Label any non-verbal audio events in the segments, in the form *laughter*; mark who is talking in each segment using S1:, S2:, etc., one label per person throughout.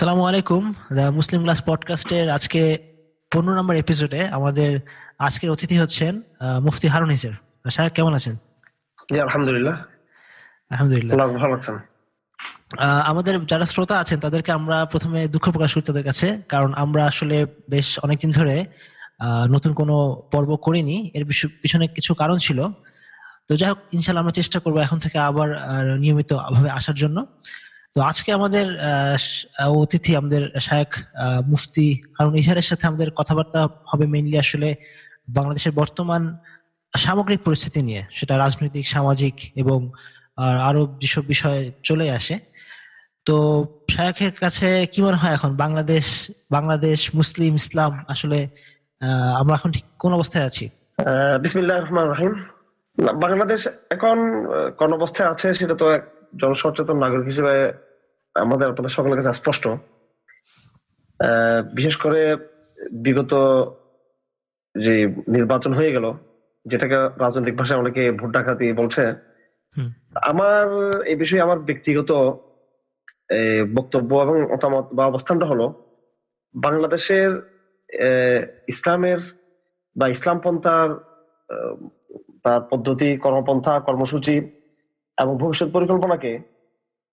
S1: আসসালামু আলাইকুম the Muslim class পডকাস্টের আজকে পনেরো নম্বর এপিসোডে আমাদের আজকের অতিথি হচ্ছেন মুফতি হারুন হিসের সাহেব কেমন আছেন?
S2: জি আলহামদুলিল্লাহ।
S1: আলহামদুলিল্লাহ।
S2: ভালো আছেন।
S1: আমাদের যারা শ্রোতা আছেন তাদেরকে আমরা প্রথমে দুঃখ প্রকাশ করি তাদের কাছে কারণ আমরা আসলে বেশ অনেকদিন ধরে নতুন কোনো পর্ব করিনি। এর পিছনে কিছু কারণ ছিল। তো যাই হোক ইনশাল্লাহ আমরা চেষ্টা করব এখন থেকে আবার নিয়মিত ভাবে আসার জন্য। তো আজকে আমাদের অতিথি আমাদের শায়ক মুফতি হারুন ইজহারের সাথে আমাদের কথাবার্তা হবে মেইনলি আসলে বাংলাদেশের বর্তমান সামগ্রিক পরিস্থিতি নিয়ে। সেটা রাজনৈতিক, সামাজিক এবং, আরও যেসব বিষয় চলে আসে। তো শায়কের কাছে কি মনে হয় এখন? বাংলাদেশ বাংলাদেশ, মুসলিম, ইসলাম আসলে আমরা এখন ঠিক কোন অবস্থায় আছি?
S2: বিসমিল্লাহ রহমান রহিম। বাংলাদেশ এখন কোন অবস্থায় আছে সেটা তো এক জনসচেতন নাগরিক হিসেবে আমাদের আপনাদের সকলের কাছে স্পষ্ট। বিশেষ করে বিগত যে নির্বাচন হয়ে গেল যেটাকে রাজনৈতিক ভাষায় অনেকে ভোট ডাকাতি বলছে আমার এই বিষয়ে আমার ব্যক্তিগত বক্তব্য এবং মতামত বা অবস্থানটা হলো বাংলাদেশের ইসলামের বা ইসলাম পন্থার তার পদ্ধতি কর্মপন্থা কর্মসূচি এবং ভবিষ্যৎ পরিকল্পনাকে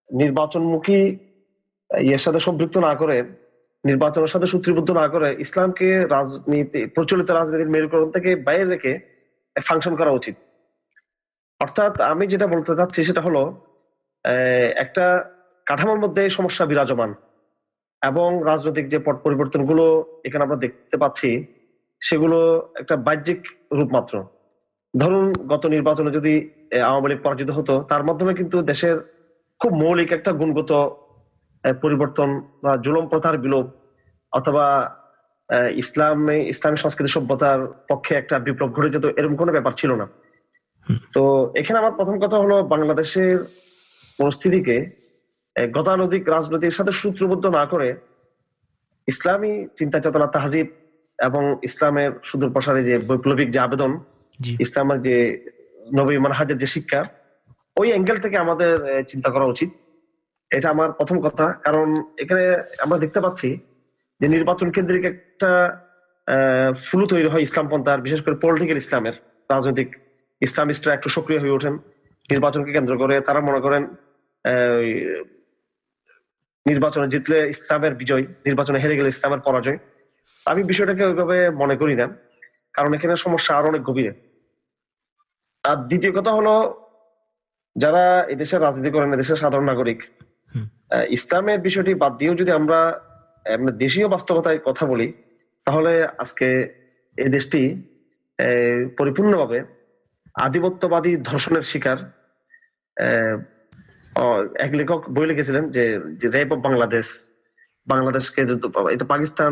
S2: নির্বাচনমুখী ইয়ের সাথে সম্পৃক্ত না করে, নির্বাচনের সাথে সূত্রবদ্ধ না করে ইসলামকে রাজনীতি, প্রচলিত রাজনীতির মেরুকরণ থেকে বাইরে রেখে ফাংশন করা উচিত। অর্থাৎ আমি যেটা বলতে চাচ্ছি সেটা হলো একটা কাঠামোর মধ্যে সমস্যা বিরাজমান এবং রাজনৈতিক যে পট পরিবর্তনগুলো এখানে আমরা দেখতে পাচ্ছি, সেগুলো একটা বাহ্যিক রূপ মাত্র। ধরুন গত নির্বাচনে যদি আওয়ামী লীগ পরাজিত হতো, তার মাধ্যমে কিন্তু দেশের খুব মৌলিক একটা গুণগত পরিবর্তন বা জুলম প্রথার বিলোপ অথবা ইসলাম ইসলামী সংস্কৃতি সভ্যতার পক্ষে একটা বিপ্লব ঘটে যেত এরকম কোনো ব্যাপার ছিল না। তো এখানে আমার প্রথম কথা হলো বাংলাদেশের পরিস্থিতিকে গতানুদিক রাজনৈতিক সাথে সূত্রবদ্ধ না করে ইসলামী চিন্তা চেতনা তাহাজিব এবং ইসলামের সুদূর প্রসারে যে বৈপ্লবিক যে আবেদন ইসলামের যে নবী মানহাজের যে শিক্ষা ওই অ্যাঙ্গেল থেকে আমাদের চিন্তা করা উচিত। এটা আমার প্রথম কথা। কারণ এখানে আমরা দেখতে পাচ্ছি যে নির্বাচন কেন্দ্রিক একটা ফুলু তৈরি হয় ইসলাম পন্থার বিশেষ করে পলিটিক্যাল ইসলামের রাজনৈতিক ইসলামিস্টরা একটু সক্রিয় হয়ে ওঠেন, নির্বাচনকে কেন্দ্র করে। তারা মনে করেন নির্বাচনে জিতলে ইসলামের বিজয়, নির্বাচনে হেরে গেলে ইসলামের পরাজয়। আমি বিষয়টাকে ওইভাবে মনে করি না। কারণ এখানে সমস্যা আরও অনেক গভীরে। আর দ্বিতীয় কথা হলো যারা এদেশের রাজনীতি করেন এদেশের সাধারণ নাগরিক ইসলামের বিষয়টি বাদ দিয়েও যদি আমরা দেশীয় বাস্তবতায় কথা বলি তাহলে আজকে এই দেশটি পরিপূর্ণভাবে আধিপত্যবাদী ধর্ষণের শিকার এক লেখক বই লিখেছিলেন যে রেপ অফ বাংলাদেশ বাংলাদেশকে এটা পাকিস্তান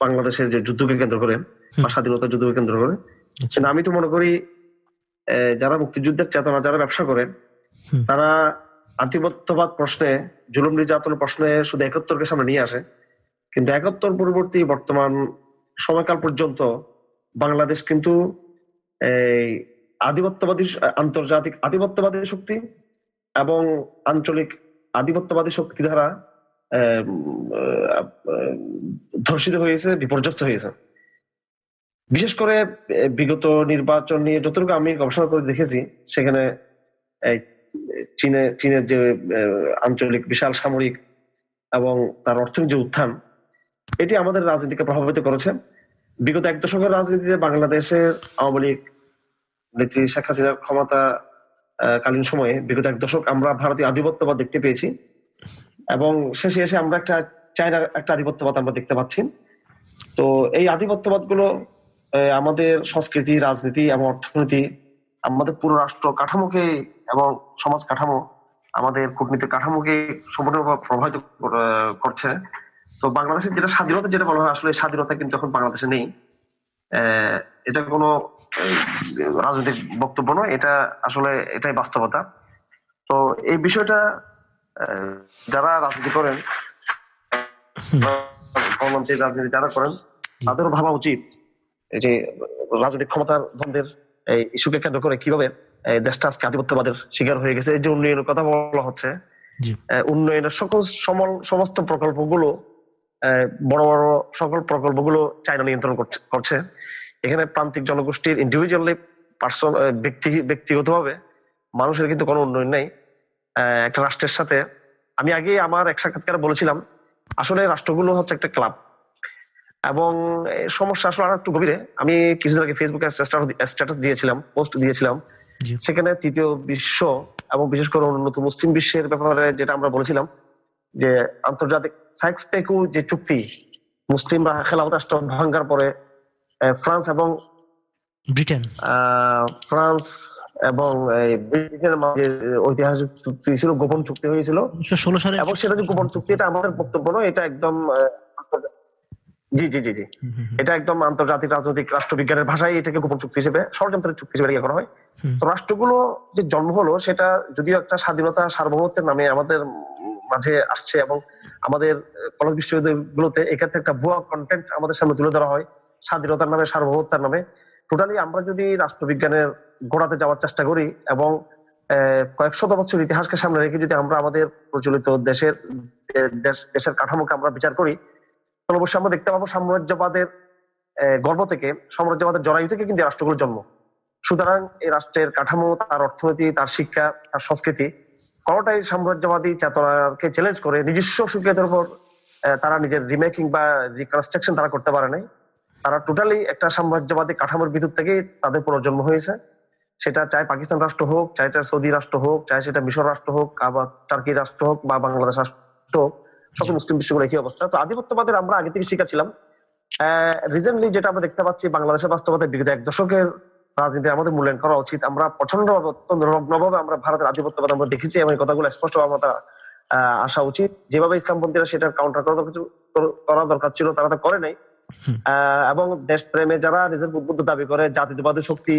S2: বাংলাদেশের যে যুদ্ধকে কেন্দ্র করে বা স্বাধীনতা যুদ্ধকে কেন্দ্র করে। আচ্ছা। কিন্তু আমি তো মনে করি যারা মুক্তিযুদ্ধের চেতনা যারা ব্যবসা করেন তারা আধিপত্যবাদ প্রশ্নে, জুলুম নির্যাতন প্রশ্নে শুধু একাত্তরকে সামনে নিয়ে আসে। কিন্তু একাত্তর পরবর্তী বর্তমান সময়কাল পর্যন্ত বাংলাদেশ কিন্তু এই আধিপত্যবাদী আন্তর্জাতিক আধিপত্যবাদী শক্তি এবং আঞ্চলিক আধিপত্যবাদী শক্তি দ্বারা ধর্ষিত হয়েছে, বিপর্যস্ত হয়েছে। বিশেষ করে বিগত নির্বাচন নিয়ে যতটুকু আমি গবেষণা করে দেখেছি, সেখানে চীনে, চীনের যে আঞ্চলিক বিশাল সামরিক এবং তার অর্থনৈতিক যে উত্থান, এটি আমাদের রাজনীতিকে প্রভাবিত করেছে। বিগত এক দশকের রাজনীতিতে বাংলাদেশের আওয়ামী লীগ নেত্রী শেখ হাসিনার ক্ষমতা কালীন সময়ে বিগত এক দশক আমরা ভারতীয় আধিপত্যবাদ দেখতে পেয়েছি এবং শেষে এসে আমরা একটা চায়নার একটা আধিপত্যবাদ আমরা দেখতে পাচ্ছি। তো এই আধিপত্যবাদগুলো আমাদের সংস্কৃতি, রাজনীতি এবং অর্থনীতি আমাদের পুরো রাষ্ট্র কাঠামোকে এবং সমাজ কাঠামো আমাদের কূটনীতির কাঠামোকে সম্পূর্ণভাবে প্রভাবিত করছে। তো বাংলাদেশের যেটা স্বাধীনতা যেটা বলা হয়, আসলে স্বাধীনতা কিন্তু এখন বাংলাদেশে নেই। এটা কোনো রাজনৈতিক বক্তব্য নয়, এটা আসলে এটাই বাস্তবতা। তো এই বিষয়টা যারা রাজনীতি করেন রাজনীতি যারা করেন, তাদেরও ভাবা উচিত এই যে রাজনৈতিক ক্ষমতার দ্বন্দ্বের এই ইস্যুকে কেন্দ্র করে কীভাবে দেশটা আজকে আধিপত্যবাদের শিকার হয়ে গেছে এই যে উন্নয়নের কথা বলা হচ্ছে উন্নয়নের সকল সমল সমস্ত প্রকল্পগুলো বড় বড় সকল প্রকল্পগুলো চায়না নিয়ন্ত্রণ করছে এখানে প্রান্তিক জনগোষ্ঠীর ইন্ডিভিজুয়ালি পার্সন ব্যক্তি ব্যক্তিগতভাবে মানুষের কিন্তু কোনো উন্নয়ন নেই। একটা রাষ্ট্রের সাথে আমি আগে আমার এক সাক্ষাৎকারে বলেছিলাম আসলে রাষ্ট্রগুলো হচ্ছে একটা ক্লাব। এবং সমস্যা আসলে আর একটু গভীরে। আমি কিছুদিন আগে ফেসবুকে স্ট্যাটাস দিয়েছিলাম পোস্ট দিয়েছিলাম। সেখানে তৃতীয় বিশ্ব এবং বিশেষ করে উন্নত মুসলিম বিশ্বের ব্যাপারে যেটা আমরা বলেছিলাম যে আন্তর্জাতিক সাইক্স পেকু যে চুক্তি মুসলিমরা খেলাফত রাষ্ট্র ভাঙ্গার পরে ফ্রান্স এবং
S1: ব্রিটেন।
S2: ফ্রান্স এবং ব্রিটেনের মাঝে ঐতিহাসিক চুক্তি ছিল গোপন চুক্তি হয়েছিল।
S1: ষোলো সালে
S2: এবং সেটা যে গোপন চুক্তি এটা আমাদের বক্তব্য নয় এটা একদম জি জি জি জি। এটা একদম আন্তর্জাতিক রাজনৈতিক রাষ্ট্রবিজ্ঞানের ভাষায় এটাকে গোপন চুক্তি হিসেবে ষড়যন্ত্রের চুক্তি হিসেবে করা হয়। তো রাষ্ট্রগুলো যে জন্ম হলো সেটা যদিও একটা স্বাধীনতা সার্বভৌমত্বের নামে আমাদের মাঝে আসছে এবং আমাদের কলেজ বিশ্ববিদ্যালয়গুলোতে এক্ষেত্রে একটা ভুয়া কন্টেন্ট আমাদের সামনে তুলে ধরা হয় স্বাধীনতার নামে সার্বভৌমত্বের নামে। টোটালি আমরা যদি রাষ্ট্রবিজ্ঞানের গোড়াতে যাওয়ার চেষ্টা করি এবং কয়েক শত বছর ইতিহাসকে সামনে রেখে যদি আমরা আমাদের প্রচলিত দেশের দেশের কাঠামোকে আমরা বিচার করি তাহলে অবশ্যই আমরা দেখতে পাবো সাম্রাজ্যবাদের গর্ব থেকে, সাম্রাজ্যবাদের জরায়ু থেকে কিন্তু রাষ্ট্রগুলোর জন্ম। সুতরাং এই রাষ্ট্রের কাঠামো, তার অর্থনীতি, তার শিক্ষা, তার সংস্কৃতি, কোনোটাই সাম্রাজ্যবাদী চেতনাকে চ্যালেঞ্জ করে নিজস্ব সুখিয়াতের উপর তারা নিজের রিমেকিং বা রিকনস্ট্রাকশন তারা করতে পারে নাই। তারা টোটালি একটা সাম্রাজ্যবাদী কাঠামোর ভিতর থেকেই তাদের পুনর্জন্ম হয়েছে। সেটা চাই পাকিস্তান রাষ্ট্র হোক চাই সৌদি রাষ্ট্র হোক চাই সেটা মিশর রাষ্ট্র হোক, আবার টার্কি রাষ্ট্র হোক বা বাংলাদেশ রাষ্ট্র হোক। সকল মুসলিম বিশ্বগুলো একই অবস্থা। তো আধিপত্যবাদের আমরা আগে থেকে শিখেছিলাম। রিসেন্টলি যেটা আমরা দেখতে পাচ্ছি বাংলাদেশের বাস্তবতা বিগত এক দশকের রাজনীতি আমাদের মূল্যায়ন করা উচিত। আমরা প্রচণ্ড অত্যন্ত নগ্নভাবে আমরা ভারতের আধিপত্যবাদ আমরা দেখেছি এবং এই কথাগুলো স্পষ্ট আমাদের আসা উচিত। যেভাবে ইসলামপন্থীরা সেটা কাউন্টার করা দরকার ছিল তারা তো করে নাই। এবং দেশপ্রেমে যারা নিজের উদ্বুদ্ধ দাবি করে জাতিবাদী শক্তি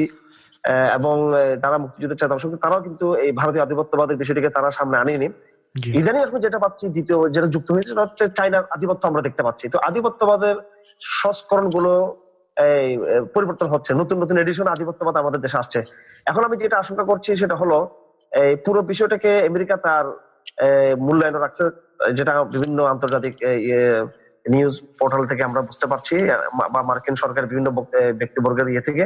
S2: এবং তারা মুক্তিযুদ্ধের চেতনা শক্তি তারাও কিন্তু এই ভারতীয় আধিপত্যবাদের বিষয়টিকে তারা সামনে আনেনি। ইদানি এখন যেটা পাচ্ছি দ্বিতীয় যেটা যুক্ত হয়েছে, সেটা হচ্ছে চাইনার আধিপত্য আমরা দেখতে পাচ্ছি। তো আধিপত্যবাদের সংস্করণগুলো পরিবর্তন হচ্ছে। নতুন নতুন এডিশন আধিপত্যবাদ আমাদের দেশে আসছে। এখন আমি যেটা আশঙ্কা করছি, সেটা হলো, এই পুরো বিষয়টাকে আমেরিকা তার মূল্যায়ন রাখছে। যেটা বিভিন্ন আন্তর্জাতিক নিউজ পোর্টাল থেকে আমরা বুঝতে পারছি বা মার্কিন সরকার বিভিন্ন ব্যক্তিবর্গের ইয়ে থেকে।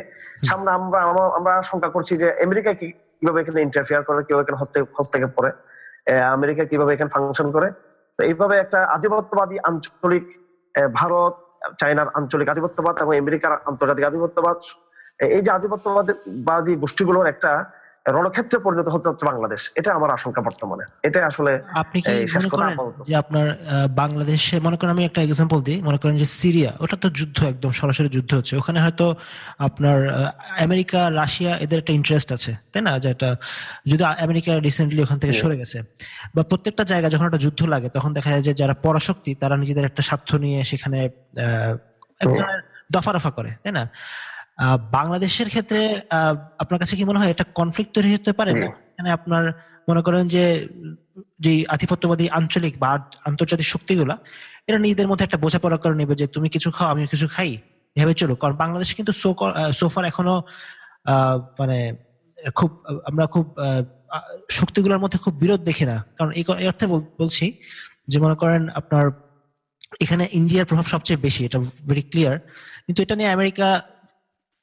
S2: সামনে আমরা আমরা আশঙ্কা করছি যে আমেরিকা কীভাবে এখানে ইন্টারফেয়ার করে কীভাবে এখানে হস্তক্ষেপ করে। আমেরিকা কীভাবে এখানে ফাংশন করে? তো এইভাবে একটা আধিপত্যবাদী আঞ্চলিক ভারত, চায়নার আঞ্চলিক আধিপত্যবাদ এবং আমেরিকার আন্তর্জাতিক আধিপত্যবাদ। এই যে আধিপত্যবাদী গোষ্ঠীগুলোর একটা রণক্ষেত্রে পরিণত হতে হচ্ছে বাংলাদেশ। এটা আমার আশঙ্কা বর্তমানে। এটা আসলে
S1: আপনি কি মনে করেন যে আপনার বাংলাদেশে মনে করেন আমি একটা এক্সাম্পল দিই মনে করেন যে সিরিয়া ওটা তো যুদ্ধ একদম সরাসরি যুদ্ধ হচ্ছে। ওখানে হয়তো আপনার আমেরিকা রাশিয়া এদের একটা ইন্টারেস্ট আছে তাই না? যে যেটা যদি আমেরিকা রিসেন্টলি ওখান থেকে সরে গেছে। বা প্রত্যেকটা জায়গায় যখন একটা যুদ্ধ লাগে তখন দেখা যায় যে যারা পরাশক্তি তারা নিজেদের একটা স্বার্থ নিয়ে সেখানে দফা রফা করে তাই না? বাংলাদেশের ক্ষেত্রে আপনার কাছে কি মনে হয় এটা কনফ্লিক্ট তৈরি হতে পারে? না এখানে আপনার মনে করেন যে যে আধিপত্যবাদী আঞ্চলিক বা আন্তর্জাতিক শক্তিগুলা এরা নিজেদের মধ্যে একটা বোঝাপড়া করে নেবে যে তুমি কিছু খাও আমিও কিছু খাই। এভাবে চলো কারণ বাংলাদেশে কিন্তু সোফার এখনও মানে খুব আমরা খুব শক্তিগুলোর মধ্যে খুব বিরোধ দেখি না। কারণ এই অর্থে বলছি যে মনে করেন আপনার এখানে ইন্ডিয়ার প্রভাব সবচেয়ে বেশি এটা ভেরি ক্লিয়ার কিন্তু এটা নিয়ে আমেরিকা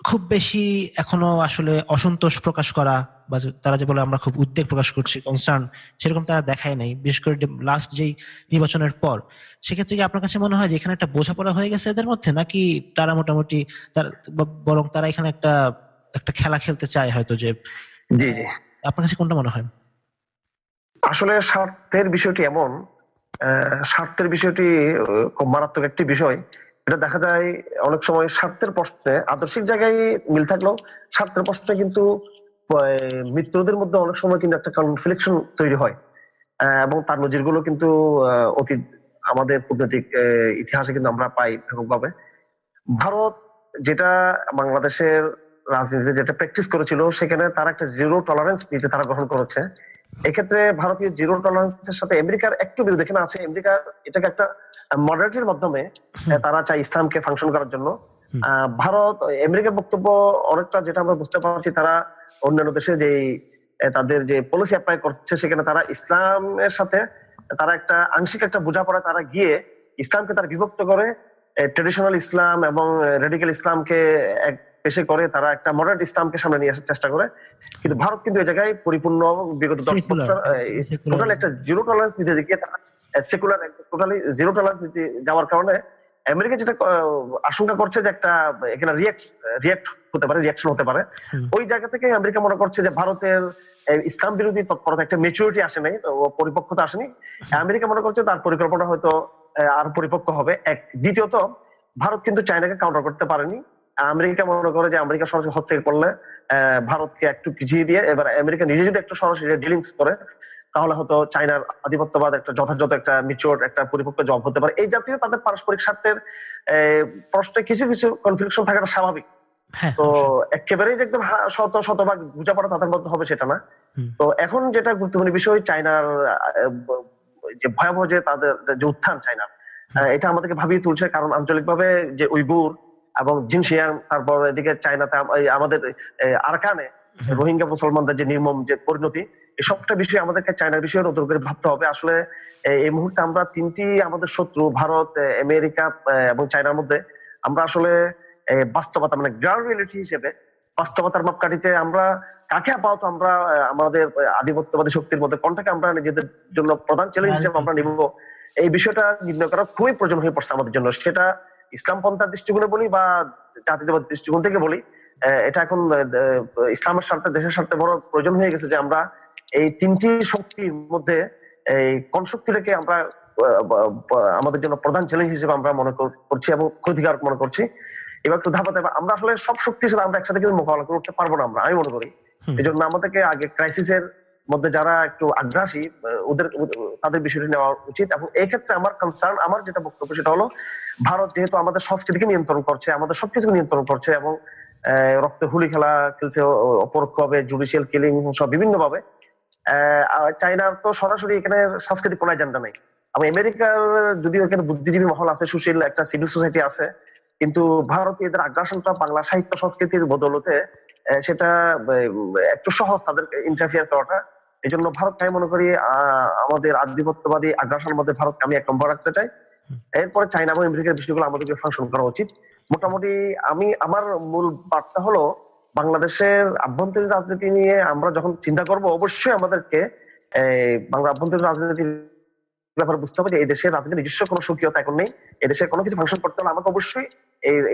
S1: খুব বেশি এখনও আসলে অসন্তোষ প্রকাশ করা বা তারা যে বলে আমরা খুব উদ্বেগ প্রকাশ করছি কনসার্ন সেরকম তারা দেখায় নাই। বিশেষ করে লাস্ট যেই নির্বাচনের পর। সেক্ষেত্রে কি আপনার কাছে মনে হয় যে এখানে একটা বোঝাপড়া হয়ে গেছে এদের মধ্যে? নাকি তারা মোটামুটি তার বরং তারা এখানে একটা একটা খেলা খেলতে চায় হয়তো যে
S2: জি জি।
S1: আপনার কাছে কোনটা মনে হয়?
S2: আসলে স্বার্থের বিষয়টি এমন স্বার্থের বিষয়টি খুব মারাত্মক একটি বিষয়। এটা দেখা যায় অনেক সময় স্বার্থের প্রশ্নে, আদর্শিক জায়গায় মিল থাকলেও স্বার্থের প্রশ্নে কিন্তু মিত্রদের মধ্যে অনেক সময় কিন্তু একটা কনফ্লিকশন তৈরি হয়। এবং তার নজিরগুলো কিন্তু অতীত, আমাদের কূটনৈতিক ইতিহাসে কিন্তু আমরা পাই ব্যাপকভাবে। ভারত যেটা বাংলাদেশের রাজনীতিতে যেটা প্র্যাকটিস করেছিল, সেখানে তারা একটা জিরো টলারেন্স নীতি তারা গ্রহণ করেছে। এক্ষেত্রে ভারতীয় জিরো টলারেন্সের সাথে আমেরিকার একটু বিরোধ। এখানে আছে আমেরিকা এটাকে একটা মডারেটির মাধ্যমে তারা চায় ইসলামকে ফাংশন করার জন্য। ভারত আমেরিকার বক্তব্য অনেকটা যেটা আমরা বুঝতে পারছি তারা অন্যান্য দেশে যে তাদের যে পলিসি অ্যাপ্লাই করছে সেখানে তারা ইসলামের সাথে তারা একটা আংশিক একটা বোঝাপড়া তারা গিয়ে ইসলামকে তারা বিভক্ত করে ট্রেডিশনাল ইসলাম এবং রেডিক্যাল ইসলামকে এক পেশে করে তারা একটা মডার্ন ইসলামকে সামনে নিয়ে আসার চেষ্টা করে। কিন্তু ভারত কিন্তু এই জায়গায় পরিপূর্ণ বিগত দশ বছর টোটাল একটা জিরো টলারেন্স নীতি তারা সেকুলার টোটালি জিরো টলারেন্স নীতি যাওয়ার কারণে আমেরিকা যেটা আশঙ্কা করছে যে একটা এখানে রিয়াক্ট রিয়াক্ট হতে পারে রিয়াকশন হতে পারে। ওই জায়গা থেকে আমেরিকা মনে করছে যে ভারতের ইসলাম বিরোধী তৎপরতা একটা মেচুরিটি আসে নাই পরিপক্কতা আসেনি আমেরিকা মনে করছে তার পরিকল্পনা হয়তো আর পরিপক্ক হবে। এক দ্বিতীয়ত ভারত কিন্তু চায়নাকে কাউন্টার করতে পারেনি। আমেরিকা মনে করে যে আমেরিকা সরাসরি হস্তক্ষেপ করলে ভারতকে একটু পিছিয়ে দিয়ে এবার আমেরিকা নিজে যদি একটু সরাসরি ডিলিংস করে তাহলে হয়তো চায়নার আধিপত্যবাদ একটা যথাযথ একটা মিচোর একটা পরিপক্ক জব হতে পারে। এই জাতীয় তাদের পারস্পরিক স্বার্থের প্রশ্নে কিছু কিছু কনফ্লিকশন থাকাটা স্বাভাবিক। হ্যাঁ, তো একেবারেই যে একদম শত শতভাগ বুঝাপড়া তাদের মধ্যে হবে সেটা না। তো এখন যেটা গুরুত্বপূর্ণ বিষয় চায়নার যে ভয়াবহ যে তাদের যে উত্থান চায়নার এটা আমাদেরকে ভাবিয়ে তুলছে। কারণ আঞ্চলিকভাবে যে উইগুর এবং জিনশিয়াং তারপর এদিকে চায়নাতে আমাদের আরকানে রোহিঙ্গা মুসলমানদের যে নির্মম যে পরিণতি সবটা বিষয় আমাদেরকে চায়নার বিষয়ে নতুন করে ভাবতে হবে। আসলে এই মুহূর্তে আমরা তিনটি আমাদের শত্রু ভারত আমেরিকা এবং চায়নার মধ্যে। আমরা আসলে বাস্তবতা মানে গ্রাউন্ড রিয়েলিটি হিসেবে বাস্তবতার মাপকাঠিতে আমরা কাকে আপাতত আমরা আমাদের আধিপত্যবাদী শক্তির মধ্যে কোনটাকে আমরা নিজেদের জন্য প্রধান চ্যালেঞ্জ হিসেবে আমরা নিব এই বিষয়টা নির্ণয় করা খুবই প্রয়োজন হয়ে পড়ছে আমাদের জন্য। সেটা ইসলাম পন্থার দৃষ্টিকোণে বলি বা জাতিবাদ দৃষ্টিকোণ থেকে বলি এটা এখন ইসলামের স্বার্থে দেশের স্বার্থে বড় প্রয়োজন হয়ে গেছে যে আমরা এই তিনটি শক্তির মধ্যে এই কোন শক্তিটাকে আমরা আমাদের জন্য প্রধান চ্যালেঞ্জ হিসেবে আমরা মনে করছি এবং অধিকার মনে করছি। এবার একটু ধাপাতে আমরা আসলে সব শক্তির সাথে আমরা একসাথে কিন্তু মোকাবেলা করতে পারব না আমরা আমি মনে করি। এই জন্য আমাদেরকে আগে ক্রাইসিসের মধ্যে যারা একটু আগ্রাসী ওদের তাদের বিষয়টি নেওয়া উচিত এবং এই ক্ষেত্রে আমার কনসার্ন আমার যেটা বক্তব্য সেটা হলো, ভারত যেহেতু আমাদের সংস্কৃতিকে নিয়ন্ত্রণ করছে, আমাদের সবকিছু নিয়ন্ত্রণ করছে এবং রক্তে হুলি খেলা খেলছে অপরোক্ষভাবে জুডিশিয়াল কিলিং সব বিভিন্ন ভাবে চাইনার তো সরাসরি এখানে সাংস্কৃতিক কোনো এজেন্ডা নেই। এবং আমেরিকার যদিও এখানে বুদ্ধিজীবী মহল আছে, সুশীল একটা সিভিল সোসাইটি আছে, কিন্তু ভারতীয়দের আগ্রাসনটা বাংলা সাহিত্য সংস্কৃতির বদলতে সেটা একটু সহজ তাদের ইন্টারফিয়ার করাটা এই জন্য ভারত আমি মনে করি আমাদের আধিপত্যবাদী আগ্রাসনের মধ্যে ভারতকে আমি এক নম্বর রাখতে চাই। এরপরে চাইনা এবং আমেরিকার বিষয়গুলো আমাদেরকে ফাংশন করা উচিত। মোটামুটি আমি, আমার মূল বার্তা হলো, বাংলাদেশের আভ্যন্তরীণ রাজনীতি নিয়ে আমরা যখন চিন্তা করব, অবশ্যই আমাদেরকে বাংলা আভ্যন্তরীণ রাজনীতির ব্যাপারে বুঝতে হবে যে এই দেশের রাজনীতি নিজস্ব কোনো সুখীয়তা এখন নেই। এই দেশের কোনো কিছু ফাংশন করতে হলে আমাকে অবশ্যই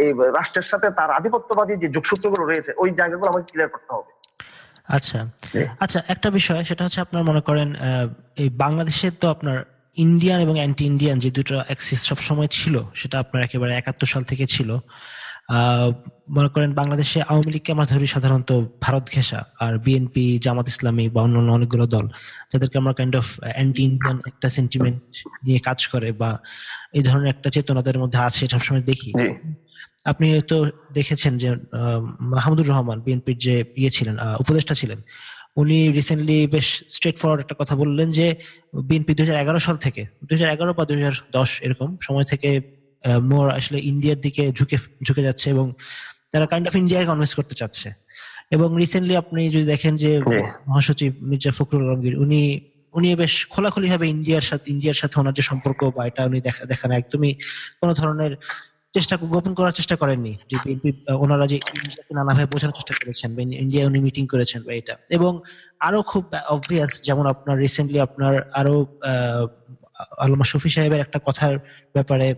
S2: এই রাষ্ট্রের সাথে তার আধিপত্যবাদী যে যোগসূত্রগুলো রয়েছে, ওই জায়গাগুলো আমাকে ক্লিয়ার করতে হবে।
S1: আচ্ছা। আচ্ছা একটা বিষয়, সেটা হচ্ছে আপনার মনে করেন এই বাংলাদেশে তো আপনার ইন্ডিয়ান এবং অ্যান্টি ইন্ডিয়ান যে দুটো অ্যাক্সিস সবসময় ছিল, সেটা আপনার একেবারে একাত্তর সাল থেকে ছিল। মনে করেন বাংলাদেশে আওয়ামী লীগকে আমরা ধরি সাধারণত ভারত ঘেঁষা আর বিএনপি জামাত ইসলামী বা অন্যান্য অনেকগুলো দল, যাদেরকে আমরা কাইন্ড অফ অ্যান্টি ইন্ডিয়ান একটা সেন্টিমেন্ট নিয়ে কাজ করে বা এই ধরনের একটা চেতনাদের মধ্যে আছে সবসময় দেখি। আপনি তো দেখেছেন যে মাহমুদুর রহমান বিএনপির যে ইয়ে ছিলেন উপদেষ্টা ছিলেন উনি রিসেন্টলি বেশ স্ট্রেট ফরওয়ার্ড একটা কথা বললেন যে বিএনপি দুই সাল থেকে দুই বা দুই এরকম সময় থেকে মোর আসলে ইন্ডিয়ার দিকে ঝুঁকে ঝুঁকে যাচ্ছে এবং তারা কাইন্ড অফ ইন্ডিয়াকে কনভিন্স করতে চাচ্ছে। এবং রিসেন্টলি আপনি যদি দেখেন যে মহাসচিব মির্জা ফখরুল আলমগীর উনি উনি বেশ খোলাখুলি ভাবে ইন্ডিয়ার সাথে ইন্ডিয়ার সাথে ওনার যে সম্পর্ক বা এটা উনি দেখা দেখান একদমই কোনো ধরনের চেষ্টা গোপন করার চেষ্টা করেননি। যে বিএনপি ওনারা যে নানাভাবে বোঝানোর চেষ্টা করেছেন ইন্ডিয়া উনি মিটিং করেছেন, বা এটা। এবং আরও খুব অবভিয়াস যেমন আপনার রিসেন্টলি আপনার আরও আলমা শফি সাহেবের একটা কথার ব্যাপারে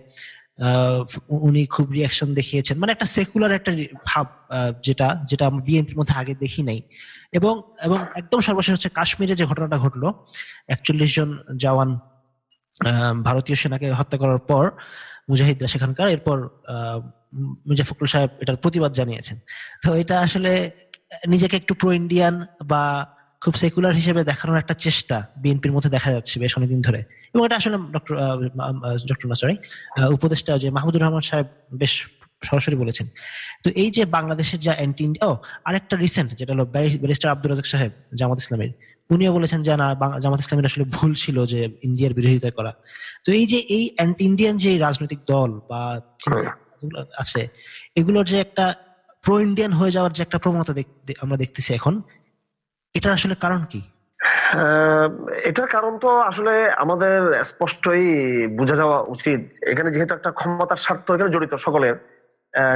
S1: উনি খুব রিয়াকশন দেখিয়েছেন। মানে একটা সেকুলার একটা ভাব যেটা যেটা আমরা বিএনপির মধ্যে আগে দেখি নাই। এবং এবং একদম সর্বশেষ হচ্ছে কাশ্মীরে যে ঘটনাটা ঘটলো, একচল্লিশ জন জওয়ান ভারতীয় সেনাকে হত্যা করার পর মুজাহিদরা সেখানকার। এরপর মির্জা ফখরুল সাহেব এটার প্রতিবাদ জানিয়েছেন। তো এটা আসলে নিজেকে একটু প্রো ইন্ডিয়ান বা খুব সেকুলার হিসেবে দেখানোর একটা চেষ্টা বিএনপির মধ্যে দেখা যাচ্ছে বেশ অনেকদিন ধরে। এবং এটা আসলে ডক্টর ডক্টর না সরি উপদেষ্টা যে মাহমুদুর রহমান সাহেব বেশ সরাসরি বলেছেন। তো এই যে বাংলাদেশের যা অ্যান্টি ও, আরেকটা রিসেন্ট যেটা হলো ব্যারিস্টার আব্দুল রাজাক সাহেব জামাত ইসলামের উনিও বলেছেন যে না জামাত ইসলামের আসলে ভুল ছিল যে ইন্ডিয়ার বিরোধিতা করা। তো এই যে এই অ্যান্টি ইন্ডিয়ান যে রাজনৈতিক দল বা আছে এগুলোর যে একটা প্রো ইন্ডিয়ান হয়ে যাওয়ার যে একটা প্রবণতা আমরা দেখতেছি এখন এটার আসলে কারণ কি?
S2: এটার কারণ তো আসলে আমাদের স্পষ্টই বোঝা যাওয়া উচিত। এখানে যেহেতু একটা ক্ষমতার স্বার্থ এখানে জড়িত সকলের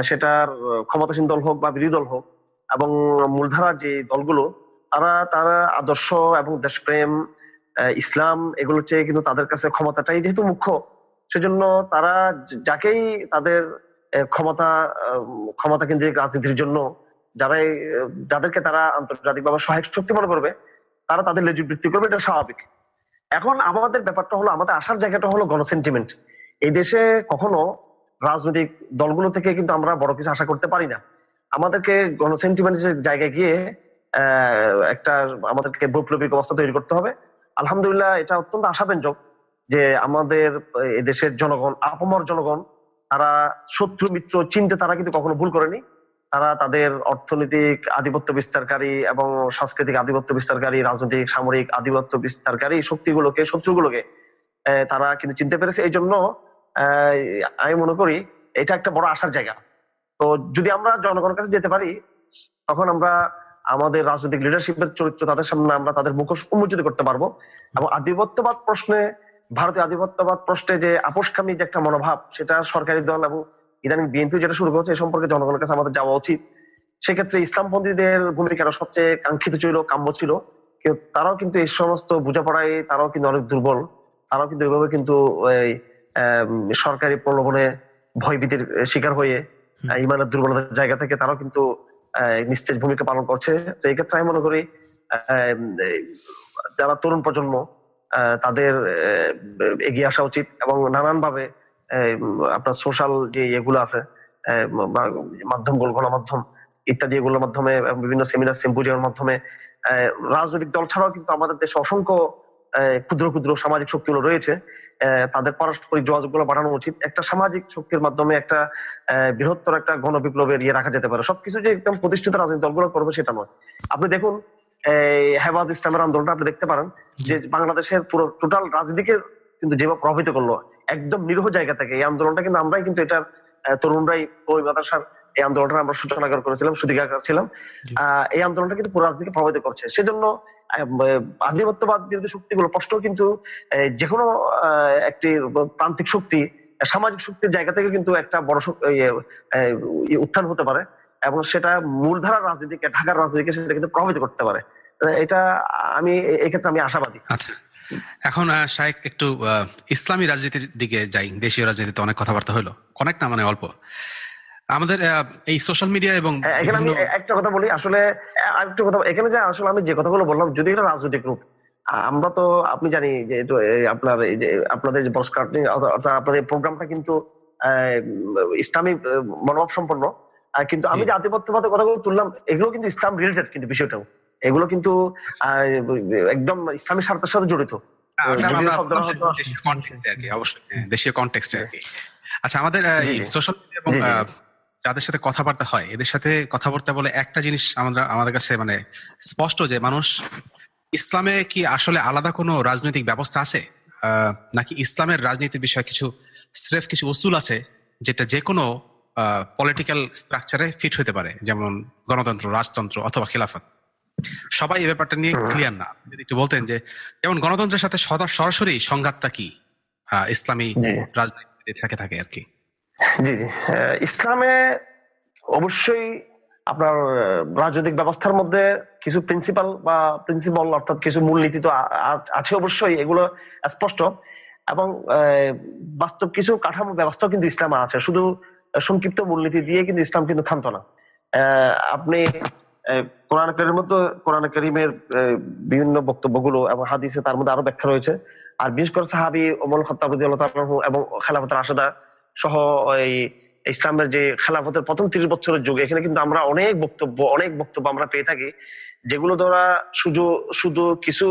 S2: সেটার ক্ষমতাসীন দল হোক বা বিরোধী দল হোক এবং মূলধারা যে দলগুলো তারা তারা আদর্শ এবং দেশপ্রেম ইসলাম এগুলো চেয়ে কিন্তু তাদের কাছে ক্ষমতাটাই যেহেতু মুখ্য, সেজন্য তারা যাকেই তাদের ক্ষমতা ক্ষমতা কেন্দ্রিক রাজনীতির জন্য যারাই যাদেরকে তারা আন্তর্জাতিকভাবে সহায়ক শক্তি মনে করবে, তারা তাদের লেজু বৃত্তি করবে, এটা স্বাভাবিক। এখন আমাদের ব্যাপারটা হলো, আমাদের আসার জায়গাটা হলো গণসেন্টিমেন্ট। এই দেশে কখনো রাজনৈতিক দলগুলো থেকে কিন্তু আমরা বড় কিছু আশা করতে পারি না। আমাদেরকে গণসেন্টিমেন্টের জায়গায় গিয়ে একটা আমাদেরকে বৈপ্লবিক অবস্থা তৈরি করতে হবে। আলহামদুলিল্লাহ এটা অত্যন্ত আশাব্যঞ্জক যে আমাদের দেশের জনগণ, আপমর জনগণ, তারা শত্রু, মিত্র, চিনতে তারা কিন্তু কখনো ভুল করেনি। তারা তাদের অর্থনৈতিক আধিপত্য বিস্তারকারী এবং সাংস্কৃতিক আধিপত্য বিস্তারকারী, রাজনৈতিক, সামরিক আধিপত্য বিস্তারকারী শক্তিগুলোকে, শত্রুগুলোকে তারা কিন্তু চিনতে পেরেছে। এই জন্য আমি মনে করি এটা একটা বড় আশার জায়গা। তো যদি আমরা জনগণের কাছে যেতে পারি, তখন আমরা আমাদের রাজনৈতিক লিডারশিপের চরিত্র তাদের সামনে আমরা তাদের মুখোশ উন্মোচিত করতে পারব। এবং আধিপত্যবাদ প্রশ্নে ভারতীয় আধিপত্যবাদ প্রশ্নে যে আপোষকামী যে একটা মনোভাব সেটা সরকারি দল এবং ইদানিং বিএনপি যেটা শুরু করেছে এ সম্পর্কে জনগণের কাছে আমাদের যাওয়া উচিত। সেক্ষেত্রে ইসলামপন্থীদের ভূমিকাটা সবচেয়ে কাঙ্ক্ষিত ছিল কাম্য ছিল। তারাও কিন্তু এই সমস্ত বোঝাপড়ায় তারাও কিন্তু অনেক দুর্বল। তারাও কিন্তু এভাবে কিন্তু সরকারি প্রলোভনে ভয়ভীতির শিকার হয়ে ইমানের দুর্বলতার জায়গা থেকে তারাও কিন্তু নিস্তেজ ভূমিকা পালন করছে। তো এই ক্ষেত্রে আমি মনে করি যারা তরুণ প্রজন্ম তাদের এগিয়ে আসা উচিত এবং নানান ভাবে আপনার সোশ্যাল যে ইয়েগুলো আছে মাধ্যমগুলো গণমাধ্যম ইত্যাদি এগুলোর মাধ্যমে বিভিন্ন সেমিনার সিম্পোজিয়ামের মাধ্যমে রাজনৈতিক দল ছাড়াও কিন্তু আমাদের দেশে অসংখ্য ক্ষুদ্র ক্ষুদ্র সামাজিক শক্তিগুলো রয়েছে। তাদের পারস্পরিক যোগাযোগগুলো বাড়ানো উচিত। একটা সামাজিক শক্তির মাধ্যমে একটা বৃহত্তর একটা গণবিপ্লবের ইয়ে রাখা যেতে পারে। সবকিছু যে একদম প্রতিষ্ঠিত রাজনৈতিক দলগুলো করবে সেটা নয়। আপনি দেখুন হেফাজ ইসলামের আন্দোলনটা আপনি দেখতে পারেন যে বাংলাদেশের পুরো টোটাল রাজনীতিকে কিন্তু যেভাবে প্রভাবিত করল একদম নিরহ জায়গা থেকে এই আন্দোলনটা কিন্তু আমরাই কিন্তু এটার তরুণরাই ওই মাদাসার এই আন্দোলনটা আমরা সূচনা করেছিলাম সুদিকার ছিলাম। এই আন্দোলনটা কিন্তু পুরো রাজনীতিকে প্রভাবিত করছে। সেজন্য আধিপত্যবাদ বিরোধী শক্তিগুলো প্রশ্ন কিন্তু যে কোনো একটি প্রান্তিক শক্তি, সামাজিক শক্তির জায়গা থেকে কিন্তু একটা বড় উত্থান হতে পারে এবং সেটা মূলধারার রাজনীতিকে, ঢাকার রাজনীতিকে সেটা কিন্তু প্রভাবিত করতে পারে। এটা আমি, এক্ষেত্রে আমি আশাবাদী।
S3: আচ্ছা। এখন শাহেক একটু ইসলামী রাজনীতির দিকে যাই। দেশীয় রাজনীতিতে অনেক কথাবার্তা হলো। অনেক না মানে অল্প। আমাদের এই সোশ্যাল মিডিয়া এবং
S2: এখানে আমি একটা কথা বলি আসলে আরেকটা কথা এখানে যে আসলে আমি যে কথাগুলো বললাম যদি এটা রাজনৈতিক রূপ আমরা তো আপনি জানি যে আপনার এই যে আপনাদের যে ব্রডকাস্টিং অর্থাৎ আপনাদের প্রোগ্রামটা কিন্তু ইসলামিক মনোভাব সম্পন্ন কিন্তু আমি যে আধিপত্যবাদের কথাগুলো তুললাম এগুলো কিন্তু ইসলাম রিলেটেড কিন্তু বিষয়টাও। এগুলো কিন্তু একদম ইসলামী স্বার্থের সাথে জড়িত।
S3: দেশীয় কন্টেক্সটে আর কি আচ্ছা আমাদের সোশ্যাল মিডিয়া এবং যাদের সাথে কথাবার্তা হয় এদের সাথে কথাবার্তা বলে একটা জিনিস আমরা আমাদের কাছে মানে স্পষ্ট যে মানুষ ইসলামে কি আসলে আলাদা কোনো রাজনৈতিক ব্যবস্থা আছে? নাকি ইসলামের রাজনীতির বিষয়ে কিছু স্রেফ কিছু উসুল আছে যেটা যে কোনো পলিটিক্যাল স্ট্রাকচারে ফিট হতে পারে? যেমন গণতন্ত্র রাজতন্ত্র অথবা খিলাফত। সবাই এই ব্যাপারটা নিয়ে ক্লিয়ার না। যদি একটু বলতেন যে যেমন গণতন্ত্রের সাথে সরাসরি সংঘাতটা কি? ইসলামী রাজনীতি থাকে থাকে আর কি।
S2: জি জি। ইসলামে অবশ্যই আপনার রাজনৈতিক ব্যবস্থার মধ্যে কিছু প্রিন্সিপাল বা প্রিন্সিপাল অর্থাৎ কিছু মূলনীতি তো আছে অবশ্যই, এগুলো স্পষ্ট। এবং বাস্তব কিছু কাঠামো ব্যবস্থা কিন্তু ইসলামে আছে। শুধু সংক্ষিপ্ত মূলনীতি দিয়ে কিন্তু ইসলাম কিন্তু ক্ষান্ত না। আপনি কোরআন করিমের মধ্যে কোরআন করিমের বিভিন্ন বক্তব্যগুলো এবং হাদিসে তার মধ্যে আরও ব্যাখ্যা রয়েছে। আর বিশেষ করে সাহাবি ওমল খত্তাব এবং খেলাফত রাশেদা সহ ওই ইসলামের যে খেলাফতের প্রথম তিরিশ বছরের যুগে, এখানে কিন্তু আমরা অনেক বক্তব্য অনেক বক্তব্য আমরা পেয়ে থাকি, যেগুলো দ্বারা শুধু শুধু কিছু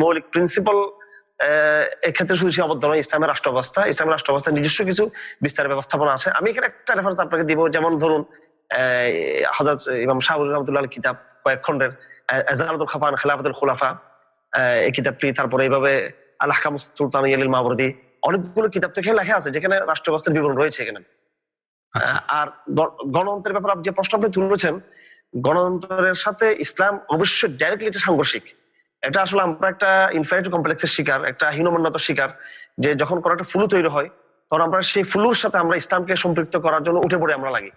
S2: মৌলিক প্রিন্সিপাল এক্ষেত্রে শুধু সীমাবদ্ধ নয়, ইসলামের রাষ্ট্র অবস্থা ইসলামের রাষ্ট্র অবস্থা নিজস্ব কিছু বিস্তার ব্যবস্থাপনা আছে। আমি এখানে একটা রেফারেন্স আপনাকে দিব, যেমন ধরুন হজরত ইমাম শাহুল রহমতুল্লাহ কিতাব, কয়েক খন্ডের এজালাতুল খাফান, খেলাফতুল খুলাফা এই কিতাবটি, তারপরে এইভাবে আল্লাহ সুলতান ইয়ালিল মাবরদি অনেকগুলো কিতাব থেকে লেখা আছে যেখানে রাষ্ট্র ব্যবস্থার বিবরণ রয়েছে এখানে। আচ্ছা। আর গণতন্ত্রের ব্যাপারে যে প্রশ্ন আপনি তুলেছেন গণতন্ত্রের সাথে ইসলাম অবশ্যই ডাইরেক্টলি এটা সাংঘর্ষিক। এটা আসলে আমরা একটা ইনফাইট কমপ্লেক্সের শিকার একটা হীনমান্যতার শিকার যে যখন কোনো একটা ফ্লু তৈরি হয় তখন আমরা সেই ফ্লুর সাথে আমরা ইসলামকে সম্পৃক্ত করার জন্য উঠে পড়ে আমরা লাগি।